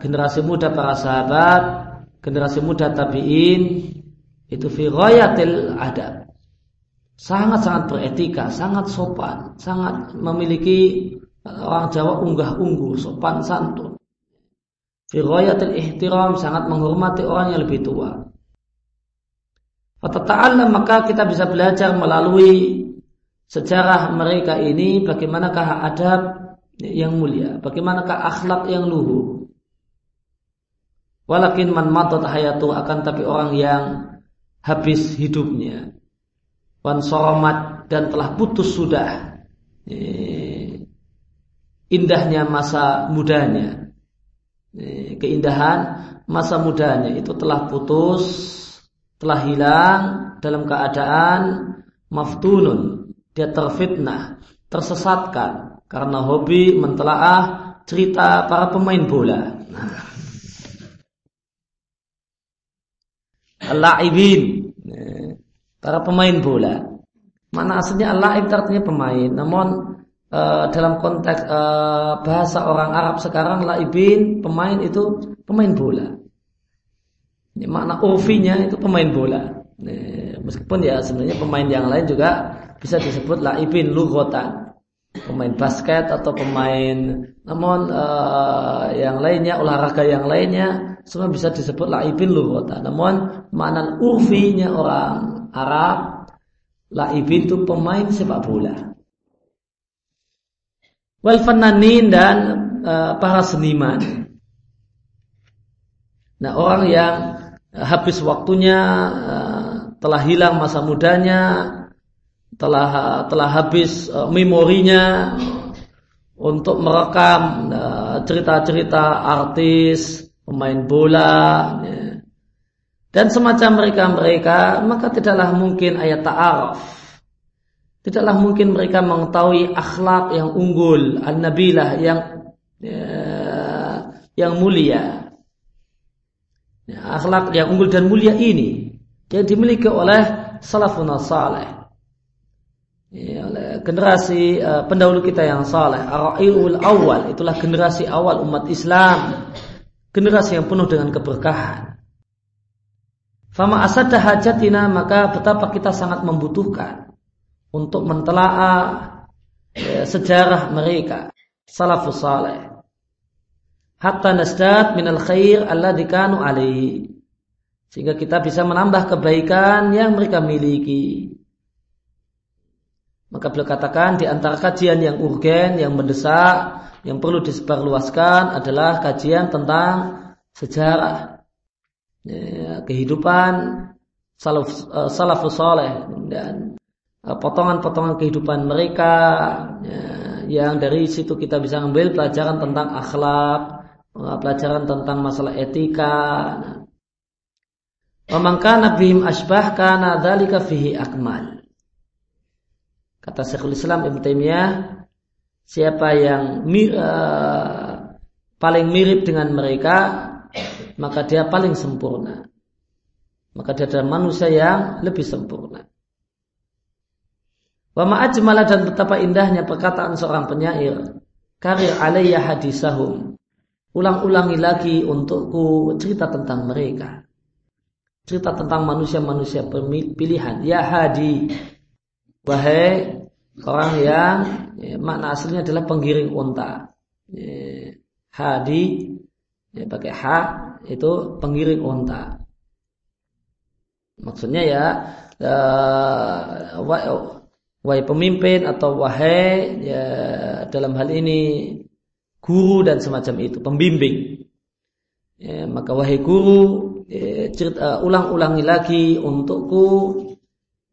generasi muda para sahabat, generasi muda tabi'in itu fi adab. Sangat-sangat beretika, sangat sopan, sangat memiliki orang Jawa unggah-ungguh, sopan santun. Fi ihtiram sangat menghormati orang yang lebih tua. Fatata'allam maka kita bisa belajar melalui sejarah mereka ini bagaimanakah adab yang mulia, bagaimanakah akhlak yang luhur. Walakin man matat hayatu akan tapi orang yang habis hidupnya. Wan soromat dan telah putus sudah indahnya masa mudanya. Keindahan masa mudanya itu telah putus, telah hilang dalam keadaan maftunun. Dia terfitnah, tersesatkan karena hobi mentelaah cerita para pemain bola. Al-la'ibin para pemain bola. Mana aslinya al-la'ib artinya pemain, namun uh, dalam konteks uh, bahasa orang Arab sekarang laibin pemain itu pemain bola. Ini makna urfinya itu pemain bola. Meskipun ya sebenarnya pemain yang lain juga bisa disebut laibin lughatan. Pemain basket atau pemain namun uh, yang lainnya olahraga yang lainnya semua bisa disebut laibin lughatan. Namun makna urfinya orang Arab laibin itu pemain sepak bola wal fananin dan uh, para seniman. Nah, orang yang habis waktunya uh, telah hilang masa mudanya, telah telah habis uh, memorinya untuk merekam cerita-cerita uh, artis, pemain bola, ya. dan semacam mereka-mereka, maka tidaklah mungkin ayat ta'aruf. Tidaklah mungkin mereka mengetahui akhlak yang unggul, an-nabilah yang ya, yang mulia. Ya, akhlak yang unggul dan mulia ini yang dimiliki oleh salafun saleh. Ya, oleh generasi uh, pendahulu kita yang saleh, Ar-Ra'iul awal, itulah generasi awal umat Islam. Generasi yang penuh dengan keberkahan. Fama asadda hajatina maka betapa kita sangat membutuhkan untuk mentelaah ya, sejarah mereka salafus saleh hatta nasdat minal khair alladzi kanu alaihi sehingga kita bisa menambah kebaikan yang mereka miliki. Maka beliau katakan di antara kajian yang urgen, yang mendesak, yang perlu disebarluaskan adalah kajian tentang sejarah ya, kehidupan salaf, uh, salafus soleh dan uh, potongan-potongan kehidupan mereka ya, yang dari situ kita bisa ambil pelajaran tentang akhlak, pelajaran tentang masalah etika. Pemangkana bihim asbah kana dzalika fihi akmal. Kata Syekhul Islam Ibn Taimiyah, siapa yang uh, paling mirip dengan mereka, maka dia paling sempurna. Maka dia adalah manusia yang lebih sempurna. Wa ma'ajmala dan betapa indahnya perkataan seorang penyair. Karir alaiya hadisahum ulang-ulangi lagi untukku cerita tentang mereka. Cerita tentang manusia-manusia pilihan. Ya hadi. Wahai orang yang ya, makna aslinya adalah penggiring unta. Ya, hadi ya, pakai ha itu penggiring unta. Maksudnya ya uh, wahai pemimpin atau wahai ya dalam hal ini guru dan semacam itu, pembimbing. Ya, maka wahai guru, ya, cerita, ulang-ulangi lagi untukku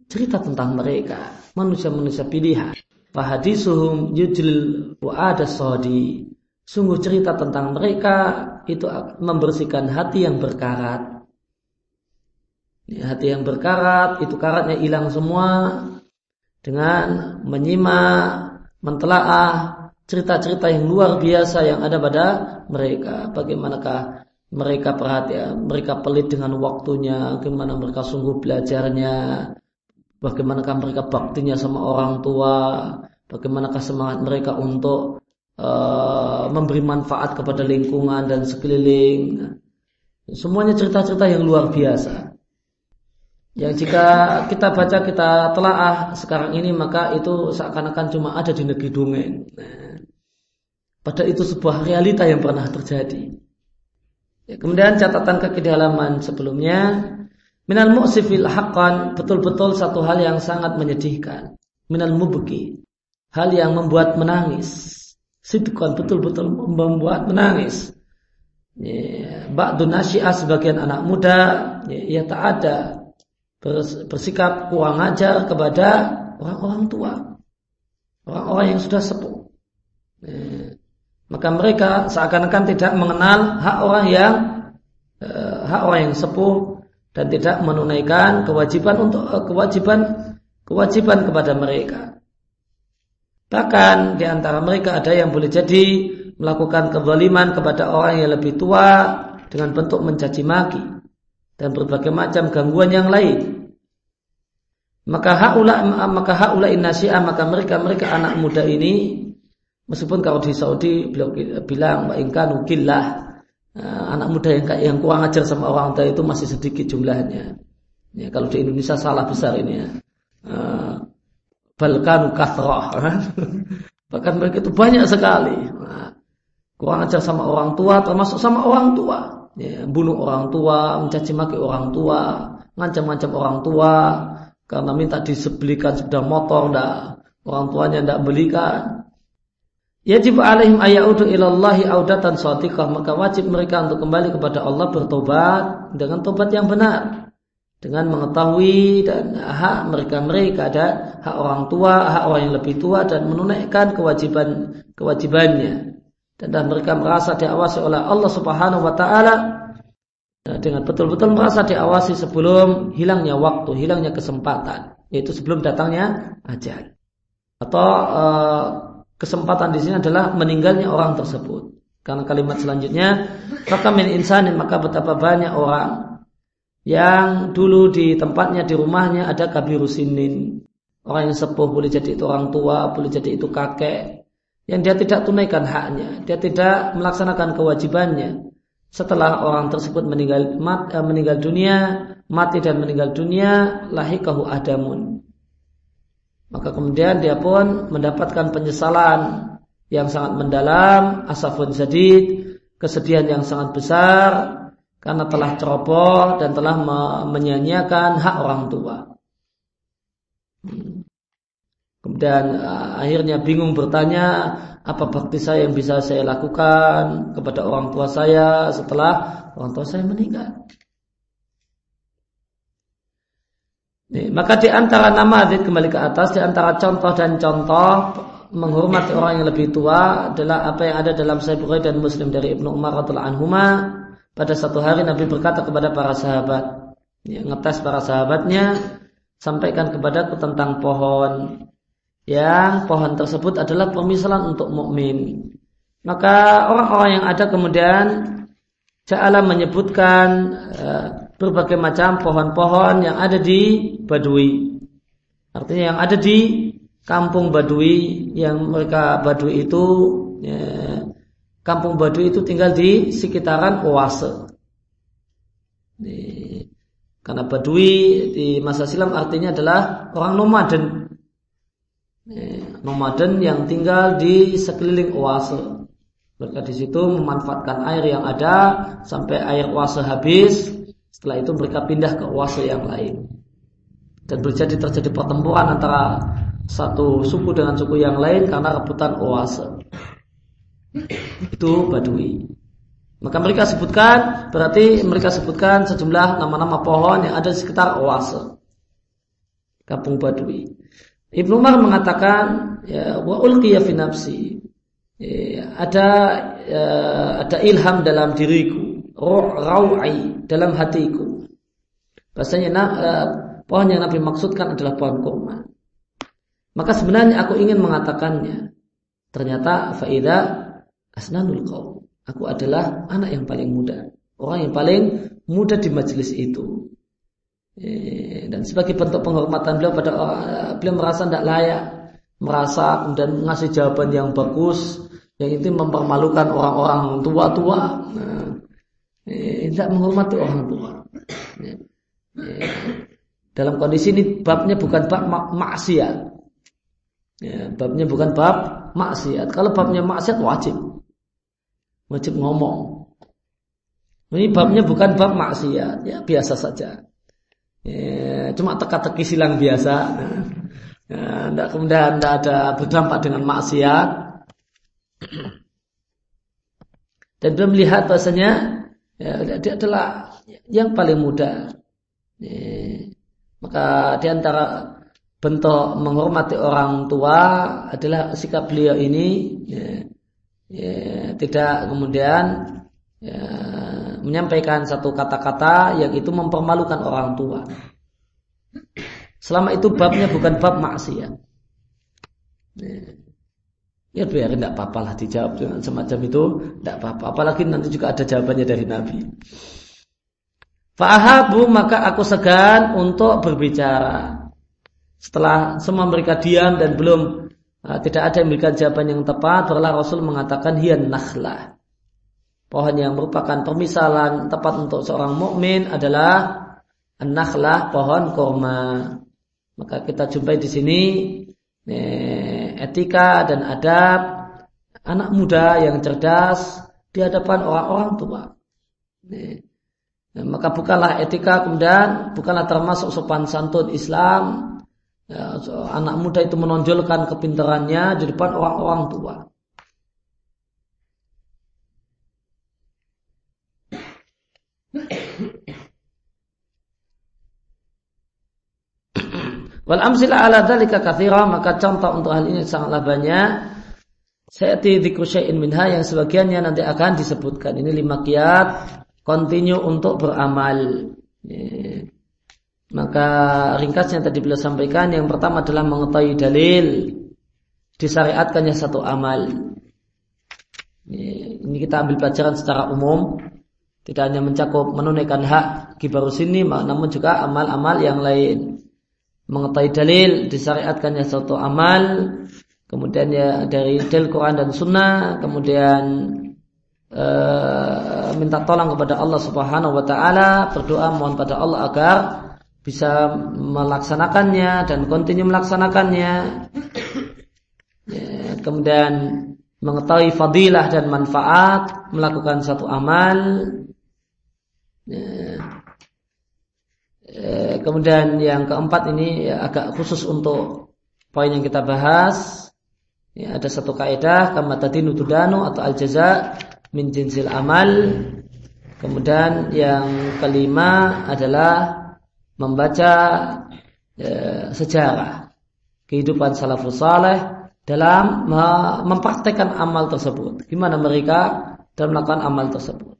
cerita tentang mereka, manusia-manusia pilihan. Fahadisuhum yujlil wa'ada sodi. Sungguh cerita tentang mereka itu membersihkan hati yang berkarat. Ya, hati yang berkarat, itu karatnya hilang semua dengan menyimak, mentelaah cerita-cerita yang luar biasa yang ada pada mereka. Bagaimanakah mereka perhatian, mereka pelit dengan waktunya, bagaimana mereka sungguh belajarnya, bagaimanakah mereka baktinya sama orang tua, bagaimanakah semangat mereka untuk uh, memberi manfaat kepada lingkungan dan sekeliling. Semuanya cerita-cerita yang luar biasa. Yang jika kita baca kita telaah sekarang ini maka itu seakan-akan cuma ada di negeri dongeng. Nah, Padahal itu sebuah realita yang pernah terjadi. Ya, kemudian catatan kaki di sebelumnya, minal mu'sifil haqqan betul-betul satu hal yang sangat menyedihkan. Minal mubki, hal yang membuat menangis. Sidqan betul-betul membuat menangis. Ya, Ba'du nasyi'ah sebagian anak muda ya, ya tak ada bersikap kurang ajar kepada orang-orang tua. Orang-orang yang sudah sepuh. Ya, maka mereka seakan-akan tidak mengenal hak orang yang eh, hak orang yang sepuh dan tidak menunaikan kewajiban untuk eh, kewajiban kewajiban kepada mereka. Bahkan di antara mereka ada yang boleh jadi melakukan kezaliman kepada orang yang lebih tua dengan bentuk mencaci maki dan berbagai macam gangguan yang lain. Maka haula maka haula innasia maka mereka mereka anak muda ini Meskipun kalau di Saudi beliau bilang Mbak Inka nukillah eh, anak muda yang yang kurang ajar sama orang tua itu masih sedikit jumlahnya. Ya, kalau di Indonesia salah besar ini ya. Uh, Balkanu kathrah. *laughs* Bahkan mereka itu banyak sekali. Nah, kurang ajar sama orang tua termasuk sama orang tua. Ya, bunuh orang tua, mencaci maki orang tua, ngancam-ngancam orang tua karena minta disebelikan sepeda motor, ndak orang tuanya ndak belikan. Yajib alaihim ayaudu ilallahi audatan sadiqah maka wajib mereka untuk kembali kepada Allah bertobat dengan tobat yang benar dengan mengetahui dan hak mereka-mereka ada hak orang tua, hak orang yang lebih tua dan menunaikan kewajiban kewajibannya. Dan, dan mereka merasa diawasi oleh Allah Subhanahu wa taala dengan betul-betul merasa diawasi sebelum hilangnya waktu, hilangnya kesempatan, yaitu sebelum datangnya ajal. Atau e, kesempatan di sini adalah meninggalnya orang tersebut. Karena kalimat selanjutnya, maka min insanin maka betapa banyak orang yang dulu di tempatnya di rumahnya ada kabiru sinin. Orang yang sepuh boleh jadi itu orang tua boleh jadi itu kakek. Yang dia tidak tunaikan haknya dia tidak melaksanakan kewajibannya. Setelah orang tersebut meninggal mat, eh, meninggal dunia mati dan meninggal dunia lahikahu adamun maka kemudian dia pun mendapatkan penyesalan yang sangat mendalam asafun sadid kesedihan yang sangat besar karena telah ceroboh dan telah menyanyiakan hak orang tua. Kemudian uh, akhirnya bingung bertanya apa bakti saya yang bisa saya lakukan kepada orang tua saya setelah orang tua saya meninggal. Nih, maka di antara nama kembali ke atas, di antara contoh dan contoh menghormati orang yang lebih tua adalah apa yang ada dalam Sahih Bukhari dan Muslim dari Ibnu Umar radhiallahu anhuma pada satu hari Nabi berkata kepada para sahabat, ya, ngetes para sahabatnya, sampaikan kepadaku tentang pohon yang pohon tersebut adalah permisalan untuk mukmin. Maka orang-orang yang ada kemudian Ja'ala menyebutkan uh, berbagai macam pohon-pohon yang ada di Badui. Artinya yang ada di kampung Badui yang mereka Badui itu ya, kampung Baduy itu tinggal di sekitaran Oase. Karena Baduy di masa silam artinya adalah orang nomaden. Nomaden yang tinggal di sekeliling oase. Mereka di situ memanfaatkan air yang ada sampai air oase habis. Setelah itu mereka pindah ke oase yang lain. Dan terjadi terjadi pertempuran antara satu suku dengan suku yang lain karena rebutan oase itu Badui. Maka mereka sebutkan berarti mereka sebutkan sejumlah nama-nama pohon yang ada di sekitar oase kampung Badui. Ibnu Umar mengatakan ya wa ulqiya fi nafsi. Ya, ada ya, ada ilham dalam diriku, roh rawai dalam hatiku. Bahasanya nah, uh, pohon yang Nabi maksudkan adalah pohon kurma. Maka sebenarnya aku ingin mengatakannya. Ternyata faida asnanul kaum. Aku adalah anak yang paling muda, orang yang paling muda di majelis itu. Eh, dan sebagai bentuk penghormatan beliau pada beliau merasa tidak layak, merasa kemudian ngasih jawaban yang bagus, yang itu mempermalukan orang-orang tua-tua. Nah, eh, tidak menghormati orang tua. Eh, dalam kondisi ini babnya bukan bab maksiat. Ya, babnya bukan bab maksiat. Kalau babnya maksiat wajib wajib ngomong. Ini babnya bukan bab maksiat, ya biasa saja. Ya, cuma teka-teki silang biasa. Ya, kemudian tidak ada berdampak dengan maksiat. Dan dia melihat bahasanya ya, dia adalah yang paling muda. Ya, maka di antara bentuk menghormati orang tua adalah sikap beliau ini ya, ya, tidak kemudian ya, menyampaikan satu kata-kata yang itu mempermalukan orang tua. Selama itu babnya bukan bab maksiat. Ya, ya biarin tidak apa-apa lah dijawab dengan semacam itu tidak apa-apa. Apalagi nanti juga ada jawabannya dari Nabi. Fahabu maka aku segan untuk berbicara. Setelah semua mereka diam dan belum Nah, tidak ada yang memberikan jawaban yang tepat, barulah Rasul mengatakan hian nakhlah. Pohon yang merupakan permisalan tepat untuk seorang mukmin adalah nakhlah pohon kurma. Maka kita jumpai di sini etika dan adab anak muda yang cerdas di hadapan orang-orang tua. maka bukanlah etika kemudian bukanlah termasuk sopan santun Islam Ya, anak muda itu menonjolkan kepintarannya di depan orang-orang tua. Wal amsila ala dzalika katsira maka contoh untuk hal ini sangatlah banyak. Sayati dzikru syai'in minha yang sebagiannya nanti akan disebutkan. Ini lima kiat continue untuk beramal. Maka ringkasnya tadi beliau sampaikan yang pertama adalah mengetahui dalil disyariatkannya satu amal. Ini kita ambil pelajaran secara umum, tidak hanya mencakup menunaikan hak kibarus ini, namun juga amal-amal yang lain. Mengetahui dalil disyariatkannya satu amal, kemudian ya dari dalil Quran dan Sunnah, kemudian uh, minta tolong kepada Allah Subhanahu Wa Taala, berdoa mohon pada Allah agar bisa melaksanakannya dan kontinu melaksanakannya. Ya, kemudian mengetahui fadilah dan manfaat melakukan satu amal. Ya. Ya, kemudian yang keempat ini ya, agak khusus untuk poin yang kita bahas. Ya, ada satu kaidah kama tadinu tudanu atau al jaza min jinsil amal. Kemudian yang kelima adalah membaca e, sejarah kehidupan salafus saleh dalam mempraktekkan amal tersebut. Gimana mereka dalam melakukan amal tersebut.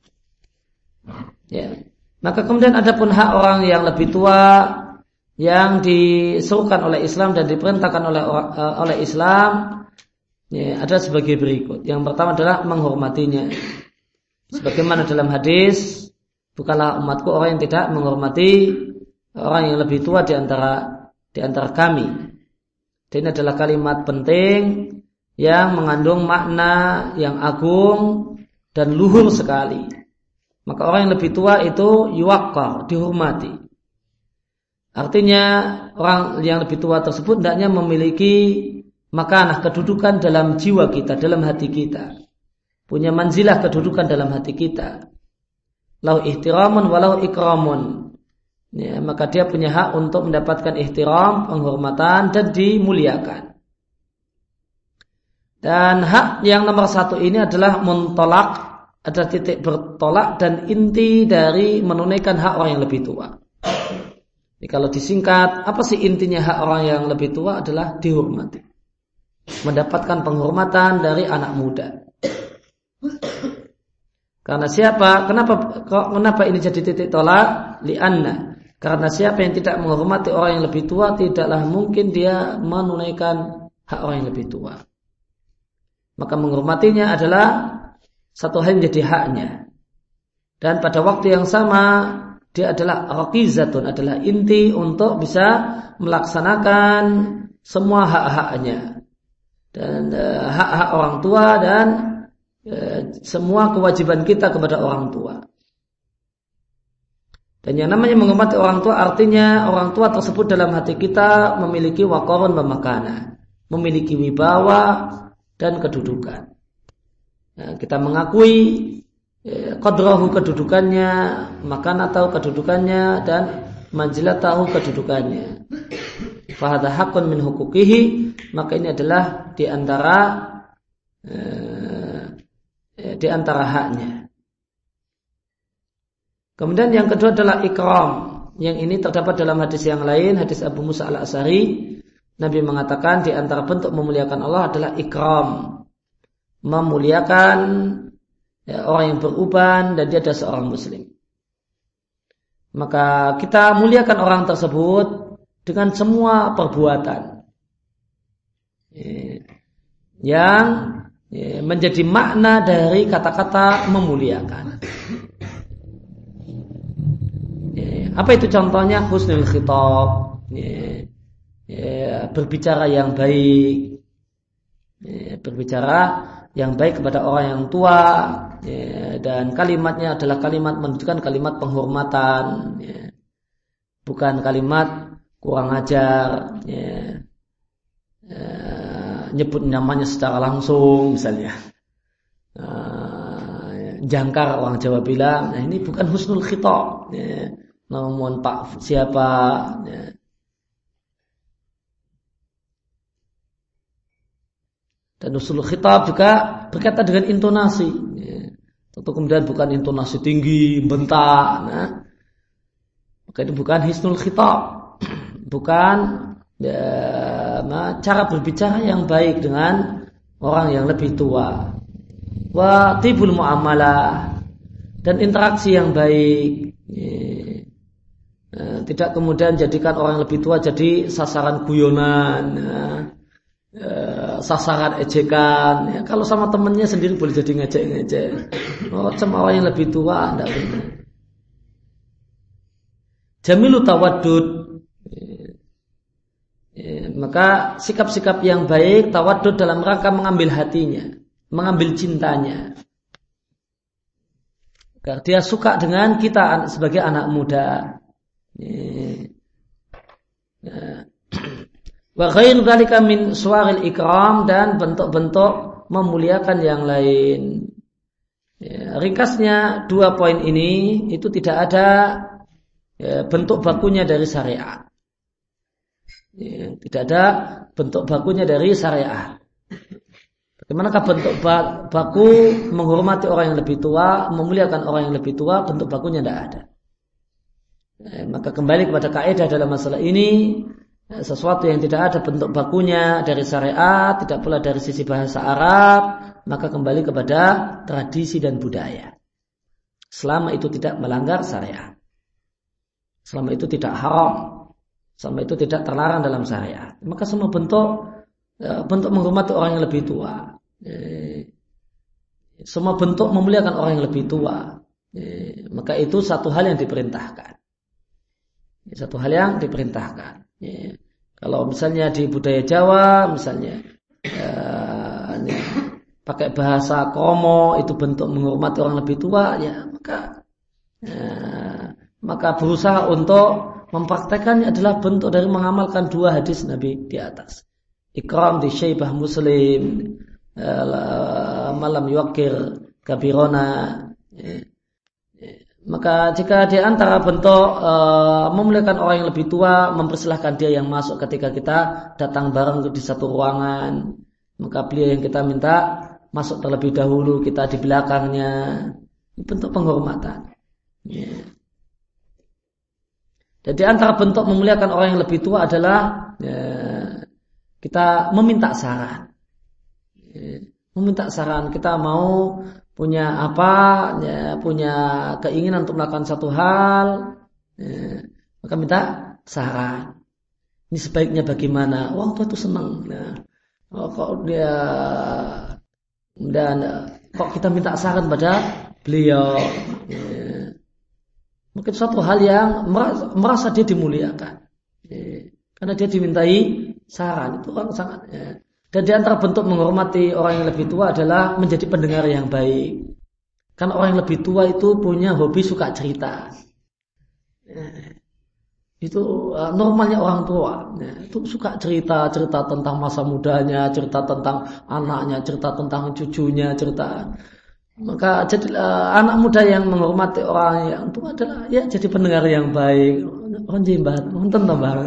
Ya. Maka kemudian ada pun hak orang yang lebih tua yang disuruhkan oleh Islam dan diperintahkan oleh uh, oleh Islam ya, ada sebagai berikut. Yang pertama adalah menghormatinya. Sebagaimana dalam hadis, bukanlah umatku orang yang tidak menghormati orang yang lebih tua di antara di antara kami. Dan ini adalah kalimat penting yang mengandung makna yang agung dan luhur sekali. Maka orang yang lebih tua itu yuwakkar, dihormati. Artinya orang yang lebih tua tersebut hendaknya memiliki makanah kedudukan dalam jiwa kita, dalam hati kita. Punya manzilah kedudukan dalam hati kita. Lau ihtiramun walau ikramun ya, maka dia punya hak untuk mendapatkan ihtiram, penghormatan dan dimuliakan. Dan hak yang nomor satu ini adalah mentolak, ada titik bertolak dan inti dari menunaikan hak orang yang lebih tua. Jadi kalau disingkat, apa sih intinya hak orang yang lebih tua adalah dihormati. Mendapatkan penghormatan dari anak muda. Karena siapa? Kenapa kenapa ini jadi titik tolak? Lianna karena siapa yang tidak menghormati orang yang lebih tua tidaklah mungkin dia menunaikan hak orang yang lebih tua. Maka menghormatinya adalah satu hal yang jadi haknya. Dan pada waktu yang sama dia adalah raqizatun adalah inti untuk bisa melaksanakan semua hak-haknya dan eh, hak-hak orang tua dan uh, semua kewajiban kita kepada orang tua. Dan yang namanya menghormati orang tua artinya orang tua tersebut dalam hati kita memiliki wakoron pemakana, memiliki wibawa dan kedudukan. Nah, kita mengakui ya, kodrahu kedudukannya, makan atau kedudukannya dan manjilat tahu kedudukannya. Fahada hakun min hukukihi maka ini adalah di antara eh, di antara haknya. Kemudian yang kedua adalah ikram. Yang ini terdapat dalam hadis yang lain, hadis Abu Musa al-Asari. Nabi mengatakan di antara bentuk memuliakan Allah adalah ikram. Memuliakan ya, orang yang beruban dan dia adalah seorang muslim. Maka kita muliakan orang tersebut dengan semua perbuatan. Ya, yang ya, menjadi makna dari kata-kata memuliakan. Apa itu contohnya? Husnul khitab. Ya, ya, berbicara yang baik. Ya, berbicara yang baik kepada orang yang tua. Ya, dan kalimatnya adalah kalimat menunjukkan kalimat penghormatan. Ya. Bukan kalimat kurang ajar. Ya. Ya, nyebut namanya secara langsung misalnya. Uh, jangkar orang Jawa bilang, nah ini bukan husnul khitab. Ya namun Pak siapa ya. Dan usul khitab juga berkaitan dengan intonasi ya. tentu kemudian bukan intonasi tinggi bentak nah. maka itu bukan hisnul khitab *clears throat* bukan ya, cara berbicara yang baik dengan orang yang lebih tua. Wa tibul muamalah dan interaksi yang baik. Ya, tidak kemudian jadikan orang yang lebih tua jadi sasaran guyonan, ya, sasaran ejekan. Ya, kalau sama temennya sendiri boleh jadi ngejek-ngejek. Oh, orang yang lebih tua, tidak benar. Jamilu tawadud Ya, maka sikap-sikap yang baik tawadud dalam rangka mengambil hatinya, mengambil cintanya. Agar dia suka dengan kita sebagai anak muda. Ya. Wa ghair dzalika min suaril ikram dan bentuk-bentuk memuliakan yang lain. Ya, ringkasnya dua poin ini itu tidak ada ya, bentuk bakunya dari syariat. Ya, tidak ada bentuk bakunya dari syariah. Bagaimanakah bentuk baku menghormati orang yang lebih tua, memuliakan orang yang lebih tua, bentuk bakunya tidak ada. Ya, maka kembali kepada kaidah dalam masalah ini, sesuatu yang tidak ada bentuk bakunya dari syariat, tidak pula dari sisi bahasa Arab, maka kembali kepada tradisi dan budaya. Selama itu tidak melanggar syariat. Selama itu tidak haram Sampai itu tidak terlarang dalam syariat. Maka semua bentuk ya, bentuk menghormati orang yang lebih tua. Ya, semua bentuk memuliakan orang yang lebih tua. Ya, maka itu satu hal yang diperintahkan. Satu hal yang diperintahkan. Kalau misalnya di budaya Jawa, misalnya pakai bahasa komo itu bentuk menghormati orang lebih tua, ya maka maka berusaha untuk mempraktekannya adalah bentuk dari mengamalkan dua hadis Nabi di atas. Ikram di syaibah muslim, eh, malam yuakir kabirona. Ya. Ya. Maka jika di antara bentuk uh, memuliakan orang yang lebih tua, mempersilahkan dia yang masuk ketika kita datang bareng di satu ruangan, maka beliau yang kita minta masuk terlebih dahulu, kita di belakangnya. Bentuk penghormatan. Jadi antara bentuk memuliakan orang yang lebih tua adalah ya, kita meminta saran. Ya, meminta saran kita mau punya apa, ya, punya keinginan untuk melakukan satu hal, ya, maka minta saran. Ini sebaiknya bagaimana? Orang tua itu senang. Ya. Oh, kok dia dan kok kita minta saran pada beliau. Ya Mungkin suatu hal yang merasa, dia dimuliakan. Karena dia dimintai saran. Itu orang sangat. Ya. Dan di antara bentuk menghormati orang yang lebih tua adalah menjadi pendengar yang baik. Karena orang yang lebih tua itu punya hobi suka cerita. Ya. Itu uh, normalnya orang tua. Ya. Itu suka cerita, cerita tentang masa mudanya, cerita tentang anaknya, cerita tentang cucunya, cerita maka jadi uh, anak muda yang menghormati orang yang tua adalah ya jadi pendengar yang baik. Orang jimbat, nonton tambah. *laughs*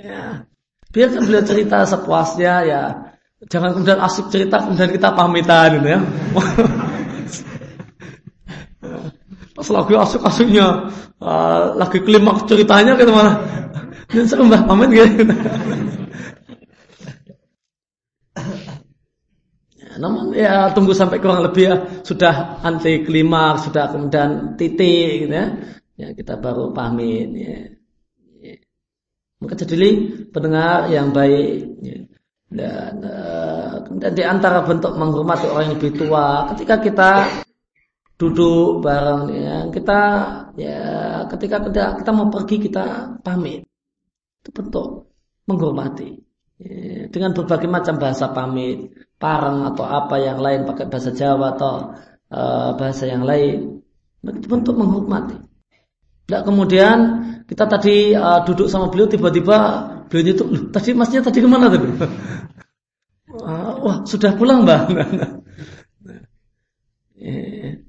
ya. Biarkan beliau cerita sepuasnya ya. Jangan kemudian asik cerita kemudian kita pamitan gitu ya. *laughs* Pas lagu asik-asiknya uh, lagi klimaks ceritanya gitu mana. Dan serem pamit gitu. *laughs* namun ya tunggu sampai kurang lebih ya sudah anti klimaks, sudah kemudian titik gitu ya. Ya kita baru pamit ya. Maka jadi pendengar yang baik ya. dan, uh, dan di antara bentuk menghormati orang yang lebih tua ketika kita duduk bareng ya kita ya ketika kita, kita mau pergi kita pamit itu bentuk menghormati ya, dengan berbagai macam bahasa pamit parang atau apa yang lain pakai bahasa Jawa atau uh, bahasa yang lain bentuk menghormati. Tidak kemudian kita tadi uh, duduk sama beliau tiba-tiba beliau itu tadi masnya tadi ke mana tadi? uh, *laughs* wah sudah pulang mbak. *laughs*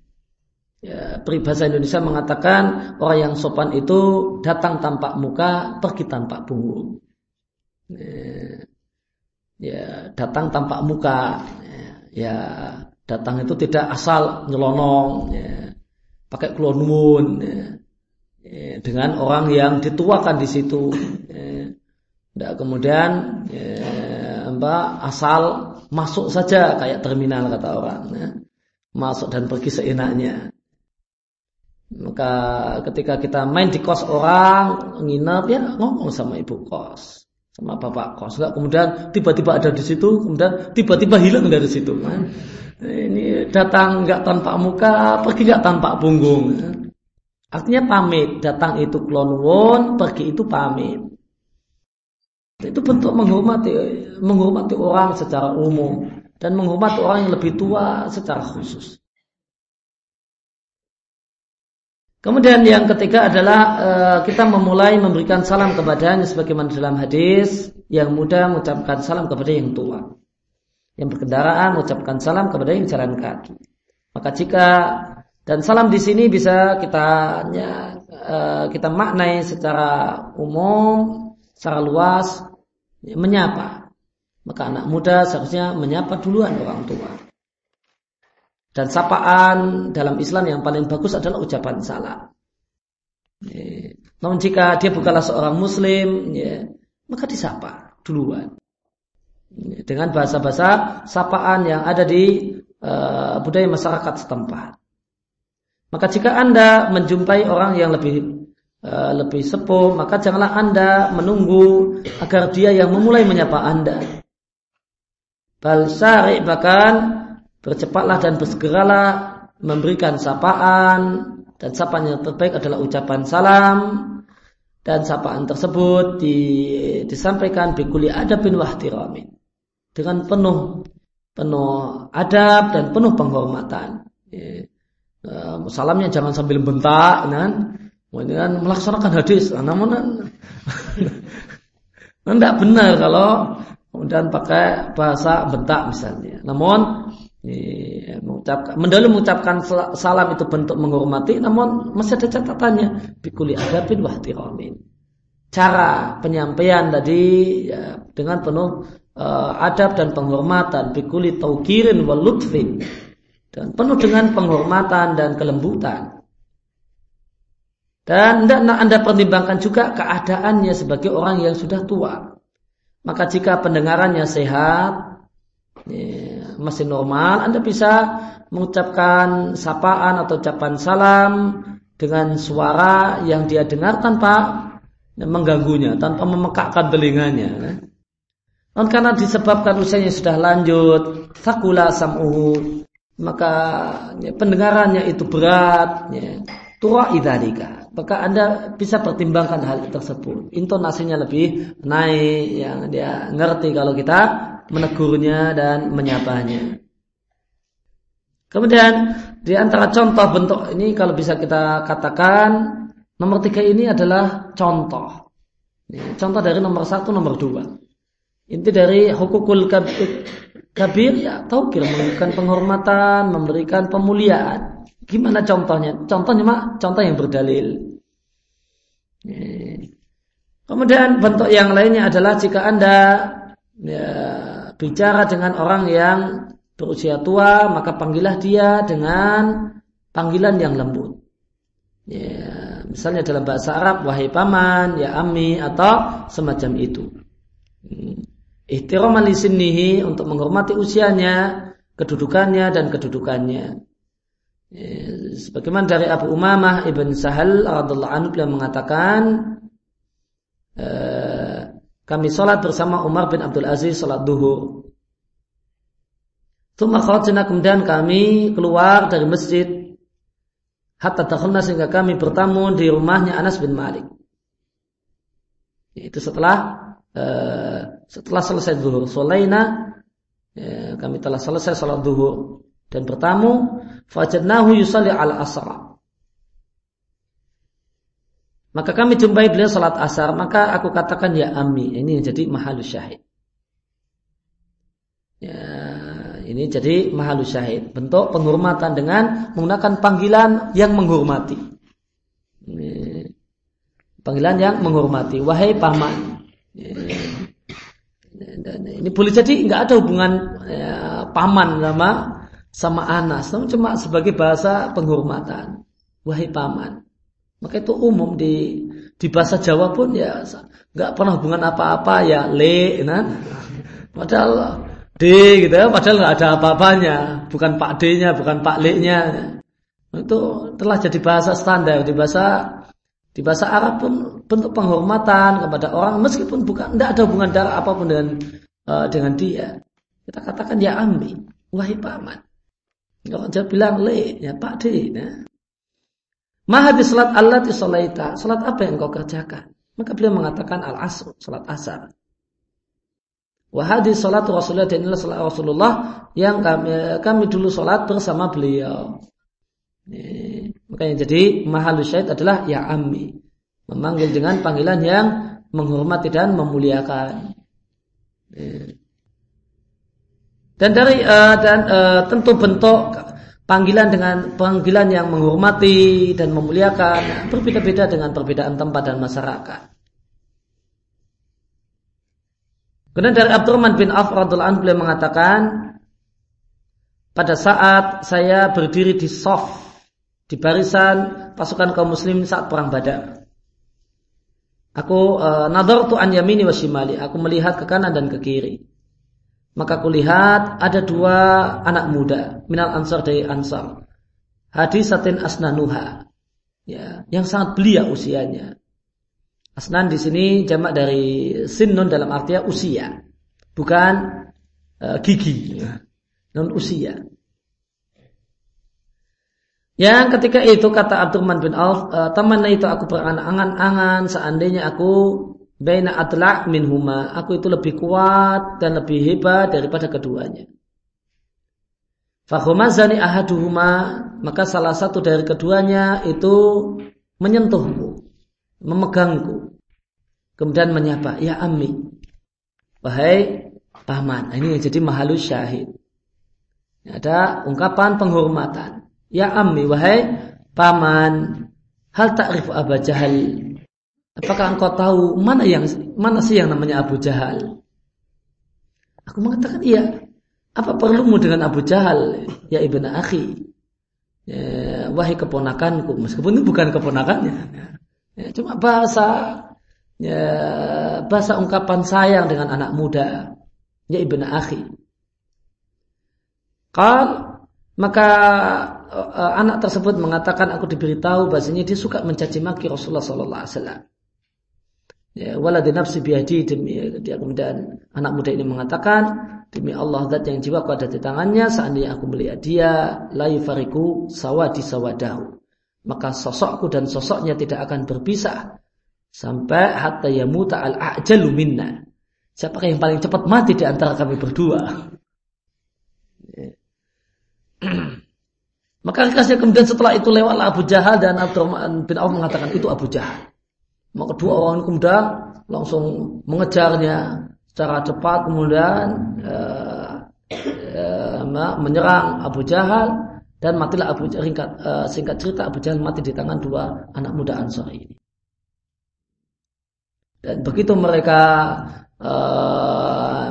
ya, peribahasa Indonesia mengatakan orang yang sopan itu datang tanpa muka, pergi tanpa punggung. Ya, ya datang tanpa muka ya datang itu tidak asal nyelonong ya, pakai klonun ya, ya, dengan orang yang dituakan di situ ya, Tidak kemudian ya, apa, asal masuk saja kayak terminal kata orang. Ya. Masuk dan pergi seenaknya. Maka ketika kita main di kos orang, nginep ya ngomong sama ibu kos, sama bapak kos. Enggak kemudian tiba-tiba ada di situ, kemudian tiba-tiba hilang dari situ. Kan? Ini datang enggak tanpa muka, pergi enggak tanpa punggung. Artinya pamit, datang itu klonwon, pergi itu pamit. Itu bentuk menghormati menghormati orang secara umum dan menghormati orang yang lebih tua secara khusus. Kemudian yang ketiga adalah uh, kita memulai memberikan salam kepadanya sebagaimana dalam hadis yang muda mengucapkan salam kepada yang tua. Yang berkendaraan mengucapkan salam kepada yang jalan kaki. Maka jika dan salam di sini bisa kita uh, kita maknai secara umum, secara luas menyapa. Maka anak muda seharusnya menyapa duluan orang tua. Dan sapaan dalam Islam yang paling bagus adalah ucapan salam. Ya. Namun jika dia bukanlah seorang muslim, ya, maka disapa duluan. Ya, dengan bahasa-bahasa sapaan yang ada di uh, budaya masyarakat setempat. Maka jika Anda menjumpai orang yang lebih uh, lebih sepuh, maka janganlah Anda menunggu agar dia yang memulai menyapa Anda. Bal bahkan Bercepatlah dan bersegeralah memberikan sapaan dan sapaan yang terbaik adalah ucapan salam dan sapaan tersebut di, disampaikan bikuli adabin wahtiramin dengan penuh penuh adab dan penuh penghormatan. Ya. Uh, salamnya jangan sambil bentak, kan? Kemudian melaksanakan hadis, nah, namun *laughs* tidak benar kalau kemudian pakai bahasa bentak misalnya. Namun mengucapkan, mendalam mengucapkan salam itu bentuk menghormati, namun masih ada catatannya. Bikuli adabin wahtiramin. Cara penyampaian tadi ya, dengan penuh uh, adab dan penghormatan. Bikuli taukirin wal lutfin. Dan penuh dengan penghormatan dan kelembutan. Dan anda, anda pertimbangkan juga keadaannya sebagai orang yang sudah tua. Maka jika pendengarannya sehat, ya, masih normal, Anda bisa mengucapkan sapaan atau ucapan salam dengan suara yang dia dengar tanpa mengganggunya, tanpa memekakkan telinganya. Dan karena disebabkan usianya sudah lanjut, sakula sam'uhu, maka ya, pendengarannya itu berat, ya, tua idalika. Maka Anda bisa pertimbangkan hal tersebut. Intonasinya lebih naik, yang dia ngerti kalau kita menegurnya dan menyapanya. Kemudian di antara contoh bentuk ini kalau bisa kita katakan nomor tiga ini adalah contoh. Contoh dari nomor satu, nomor dua. Inti dari hukukul kabir ya taukir memberikan penghormatan, memberikan pemuliaan. Gimana contohnya? Contohnya mak, contoh yang berdalil. Kemudian bentuk yang lainnya adalah jika anda ya, bicara dengan orang yang berusia tua, maka panggillah dia dengan panggilan yang lembut. Ya, misalnya dalam bahasa Arab, wahai paman, ya ami, atau semacam itu. Hmm. Ihtiraman lisinihi untuk menghormati usianya, kedudukannya dan kedudukannya. Ya, sebagaimana dari Abu Umamah ibn Sahal anhu beliau mengatakan, eh, kami sholat bersama Umar bin Abdul Aziz sholat duhur. Tuma kharajna kemudian kami keluar dari masjid hatta takhulna sehingga kami bertamu di rumahnya Anas bin Malik. Itu setelah uh, setelah selesai duhur. Solaina ya, kami telah selesai sholat duhur dan bertamu fajadnahu yusalli al asra. Maka kami jumpai beliau salat asar, maka aku katakan ya ami. Ini jadi mahalus syahid. Ya, ini jadi mahalus syahid. Bentuk penghormatan dengan menggunakan panggilan yang menghormati. Ini, panggilan yang menghormati. Wahai paman. Ya, ini boleh jadi nggak ada hubungan ya, paman sama sama Anas, namun cuma sebagai bahasa penghormatan. Wahai paman. Maka itu umum di di bahasa Jawa pun ya nggak pernah hubungan apa-apa ya le, nah. Padahal D gitu ya, padahal nggak ada apa-apanya, bukan Pak D-nya, bukan Pak Le-nya. Itu telah jadi bahasa standar di bahasa di bahasa Arab pun bentuk penghormatan kepada orang meskipun bukan tidak ada hubungan darah apa pun dengan uh, dengan dia. Kita katakan ya ambi, wahai paman. Kalau dia bilang le, ya Pak D. Nah. Maha di salat Allah di solaita. Salat apa yang kau kerjakan? Maka beliau mengatakan al asr, salat asar. Wahadi salat Rasulullah dan inilah salat Rasulullah yang kami, kami dulu salat bersama beliau. Makanya jadi mahal syahid adalah ya ammi. Memanggil dengan panggilan yang menghormati dan memuliakan. Dan dari uh, dan uh, tentu bentuk panggilan dengan panggilan yang menghormati dan memuliakan berbeda-beda dengan perbedaan tempat dan masyarakat. Kemudian dari Abdurrahman bin Auf radhiallahu beliau mengatakan pada saat saya berdiri di soft di barisan pasukan kaum muslim saat perang Badar. Aku uh, tu an yamini wa shimali. Aku melihat ke kanan dan ke kiri. Maka aku lihat ada dua anak muda minal ansar dari ansar. Hadisatin asnanuha. Ya, yang sangat belia usianya. Asnan di sini jamak dari sinnun dalam artinya usia, bukan uh, gigi, non usia. Yang ketika itu kata Abdurrahman bin Auf, e, temannya itu aku berangan-angan seandainya aku baina atlak min huma, aku itu lebih kuat dan lebih hebat daripada keduanya. Fakhumazani ahaduhuma, maka salah satu dari keduanya itu menyentuhku, memegangku. Kemudian menyapa, ya Ami. Wahai paman. Ini jadi mahalus syahid. Ada ungkapan penghormatan. Ya Ami, wahai paman. Hal ta'rif Abu Jahal. Apakah engkau tahu mana yang mana sih yang namanya Abu Jahal? Aku mengatakan iya. Apa perlumu dengan Abu Jahal? Ya ibnu akhi. Ya, wahai keponakanku. Meskipun itu bukan keponakannya. Ya, cuma bahasa ya, bahasa ungkapan sayang dengan anak muda ya ibn akhi Kal maka uh, anak tersebut mengatakan aku diberitahu bahasanya dia suka mencaci maki Rasulullah sallallahu alaihi wasallam. Ya, waladi nafsi biadi demi dia kemudian anak muda ini mengatakan demi Allah zat yang jiwaku ada di tangannya seandainya aku melihat dia la yufariku sawadi sawadahu maka sosokku dan sosoknya tidak akan berpisah sampai hatta yamuta al ajalu minna. Siapakah yang paling cepat mati di antara kami berdua? *clears throat* *clears throat* Maka kasih kemudian setelah itu lewatlah Abu Jahal dan Abdurrahman bin Auf mengatakan itu Abu Jahal. Maka dua orang kemudian langsung mengejarnya secara cepat kemudian uh, uh, menyerang Abu Jahal dan matilah Abu Jahal, ringkat, uh, singkat cerita Abu Jahal mati di tangan dua anak muda Ansar ini. Dan begitu mereka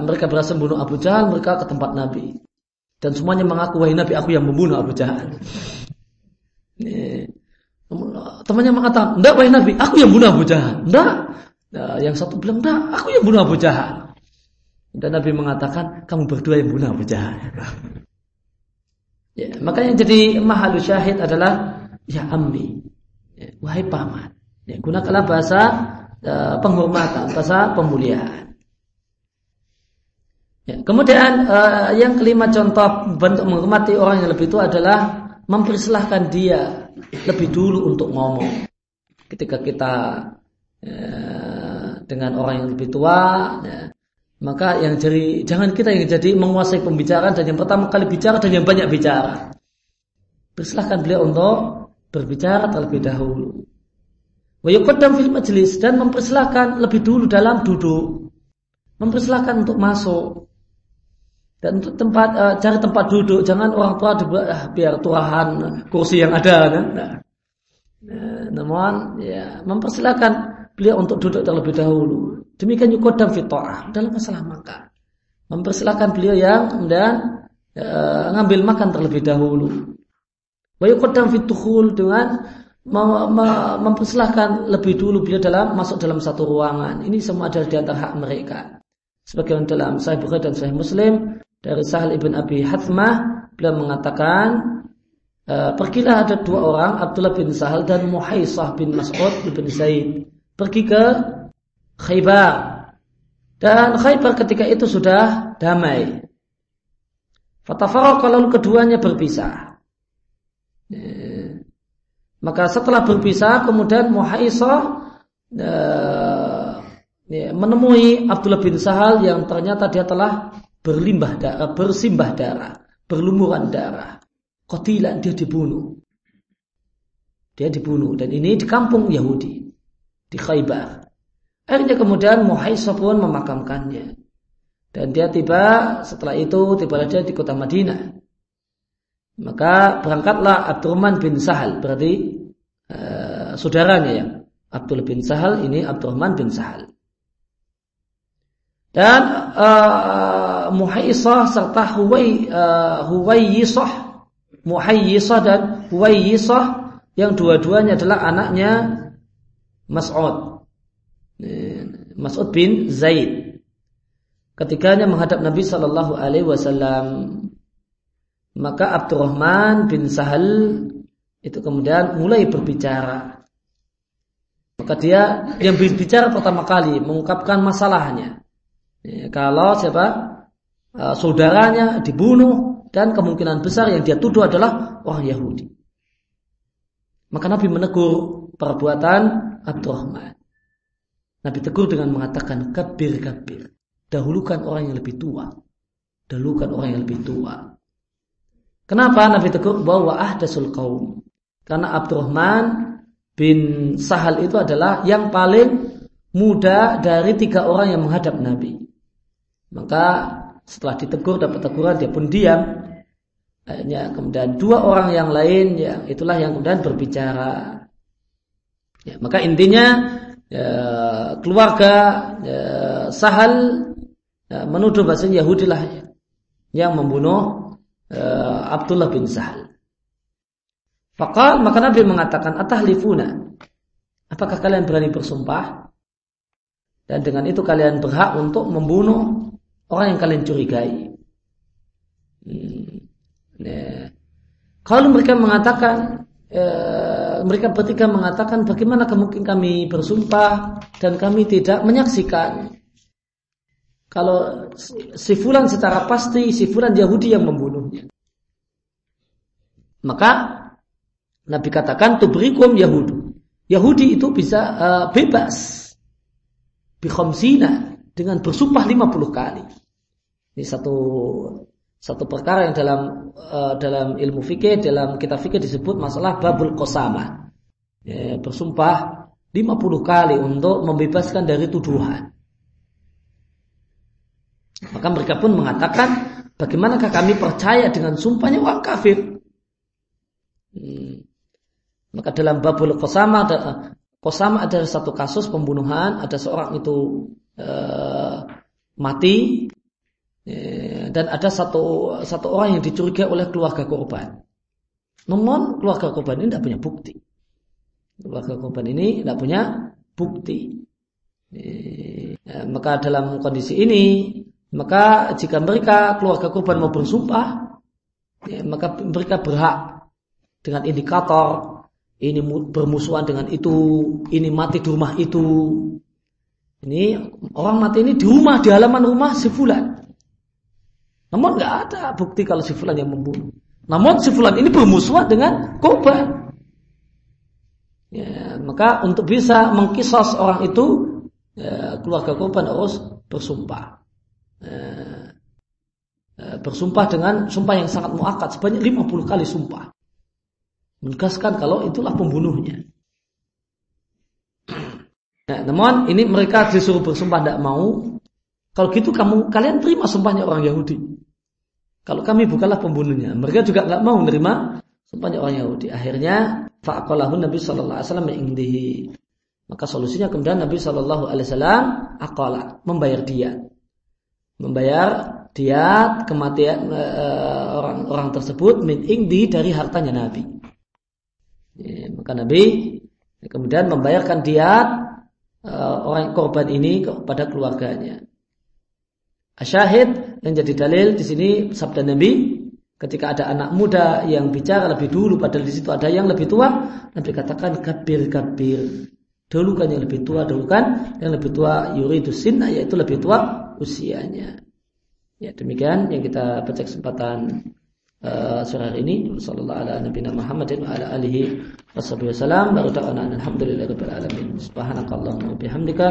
mereka berhasil membunuh Abu Jahal, mereka ke tempat Nabi. Dan semuanya mengaku wahai Nabi aku yang membunuh Abu Jahal. Temannya mengatakan, enggak wahai Nabi, aku yang membunuh Abu Jahal. Enggak. Nah, yang satu bilang, enggak, aku yang membunuh Abu Jahal. Dan Nabi mengatakan, kamu berdua yang membunuh Abu Jahal. ya, makanya jadi mahalu syahid adalah ya ammi, ya, wahai paman. Ya, gunakanlah bahasa Eh, penghormatan, bahasa pemuliaan. Ya, kemudian uh, yang kelima contoh bentuk menghormati orang yang lebih tua adalah mempersilahkan dia lebih dulu untuk ngomong. Ketika kita ya, dengan orang yang lebih tua, ya, maka yang jadi jangan kita yang jadi menguasai pembicaraan dan yang pertama kali bicara dan yang banyak bicara. Persilahkan beliau untuk berbicara terlebih dahulu. Wa fil majlis dan mempersilahkan lebih dulu dalam duduk. Mempersilahkan untuk masuk. Dan untuk tempat uh, cari tempat duduk, jangan orang tua uh, biar tuahan kursi yang ada kan. Nah, nah, namun ya mempersilahkan beliau untuk duduk terlebih dahulu. Demikian yukodam fitoah dalam masalah makan. Mempersilahkan beliau yang dan uh, ngambil makan terlebih dahulu. Wa yukodam fituhul dengan mempersilahkan lebih dulu beliau dalam masuk dalam satu ruangan. Ini semua adalah di antara hak mereka. Sebagian dalam Sahih Bukhari dan Sahih Muslim dari Sahal ibn Abi Hathmah beliau mengatakan e, pergilah ada dua orang Abdullah bin Sahal dan Muhaisah bin Mas'ud bin Zaid pergi ke Khaybar dan Khaybar ketika itu sudah damai. Fatafaraq kalau keduanya berpisah. E, maka setelah berpisah kemudian Muhaisah uh, ya, menemui Abdullah bin Sahal yang ternyata dia telah berlimbah darah, bersimbah darah, berlumuran darah. Kotilan dia dibunuh. Dia dibunuh dan ini di kampung Yahudi di Khaybar. Akhirnya kemudian Muhaisah pun memakamkannya. Dan dia tiba setelah itu tiba dia di kota Madinah. Maka berangkatlah Abdurrahman bin Sahal, berarti uh, saudaranya ya. Abdul bin Sahal ini Abdurrahman bin Sahal. Dan uh, Muhaisah serta Huwai, uh, Huwaiyisah, Muhayyisah dan Huwaiyisah yang dua-duanya adalah anaknya Mas'ud. Mas'ud bin Zaid. Ketiganya menghadap Nabi Shallallahu Alaihi Wasallam maka Abdurrahman bin Sahal itu kemudian mulai berbicara. Maka dia yang berbicara pertama kali mengungkapkan masalahnya. Ya, kalau siapa uh, saudaranya dibunuh dan kemungkinan besar yang dia tuduh adalah orang Yahudi. Maka Nabi menegur perbuatan Abdurrahman. Nabi tegur dengan mengatakan kabir-kabir. Dahulukan orang yang lebih tua. Dahulukan orang yang lebih tua. Kenapa Nabi tegur bahwa ahdasul kaum? Karena Abdurrahman bin Sahal itu adalah yang paling muda dari tiga orang yang menghadap Nabi. Maka setelah ditegur dapat teguran dia pun diam. Akhirnya kemudian dua orang yang lain ya itulah yang kemudian berbicara. Ya, maka intinya ya, keluarga ya, Sahal ya, menuduh bahasa Yahudi lah yang membunuh uh, Abdullah bin Sahal. Fakal maka Nabi mengatakan atahlifuna. Apakah kalian berani bersumpah? Dan dengan itu kalian berhak untuk membunuh orang yang kalian curigai. Hmm. Ya. Kalau mereka mengatakan eh, mereka bertiga mengatakan bagaimana kemungkinan kami bersumpah dan kami tidak menyaksikan kalau si fulan secara pasti si fulan Yahudi yang membunuhnya. Maka Nabi katakan tubrikum Yahudu. Yahudi itu bisa uh, bebas bikhomsina dengan bersumpah 50 kali. Ini satu satu perkara yang dalam uh, dalam ilmu fikih dalam kitab fikih disebut masalah babul qasama. Ya, bersumpah 50 kali untuk membebaskan dari tuduhan. Maka mereka pun mengatakan, bagaimanakah kami percaya dengan sumpahnya orang kafir? Hmm. Maka dalam babul kosama ada kosama ada satu kasus pembunuhan, ada seorang itu uh, mati dan ada satu satu orang yang dicurigai oleh keluarga korban. Namun keluarga korban ini tidak punya bukti. Keluarga korban ini tidak punya bukti. Uh, maka dalam kondisi ini maka jika mereka keluarga korban mau bersumpah, maka mereka berhak dengan indikator ini bermusuhan dengan itu, ini mati di rumah itu. Ini orang mati ini di rumah, di halaman rumah si. Namun nggak ada bukti kalau si fulan yang membunuh. Namun si fulan ini bermusuhan dengan korban. Ya, maka untuk bisa mengkisos orang itu, ya, keluarga korban harus bersumpah. Eh, eh, bersumpah dengan sumpah yang sangat muakat sebanyak 50 kali sumpah. Menegaskan kalau itulah pembunuhnya. Nah, namun ini mereka disuruh bersumpah tidak mau. Kalau gitu kamu kalian terima sumpahnya orang Yahudi. Kalau kami bukanlah pembunuhnya, mereka juga nggak mau menerima sumpahnya orang Yahudi. Akhirnya faqalahu Nabi Shallallahu Alaihi Wasallam Maka solusinya kemudian Nabi Shallallahu Alaihi Wasallam akala membayar dia membayar diat kematian orang-orang tersebut min ingdi dari hartanya Nabi. Ya, maka Nabi kemudian membayarkan diat uh, orang korban ini kepada keluarganya. Asyahid yang jadi dalil di sini sabda Nabi ketika ada anak muda yang bicara lebih dulu padahal di situ ada yang lebih tua Nabi katakan kabir dulu kan yang lebih tua dulu kan yang lebih tua yuridu sinna yaitu lebih tua usianya. Ya demikian yang kita baca kesempatan uh, ini sallallahu ala nabiyina Muhammadin wa ala alihi wasallam baru da'wana alhamdulillahirabbil alamin. Subhanakallahumma wa bihamdika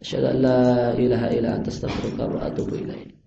asyhadu an la ilaha illa anta astaghfiruka wa atubu ilaik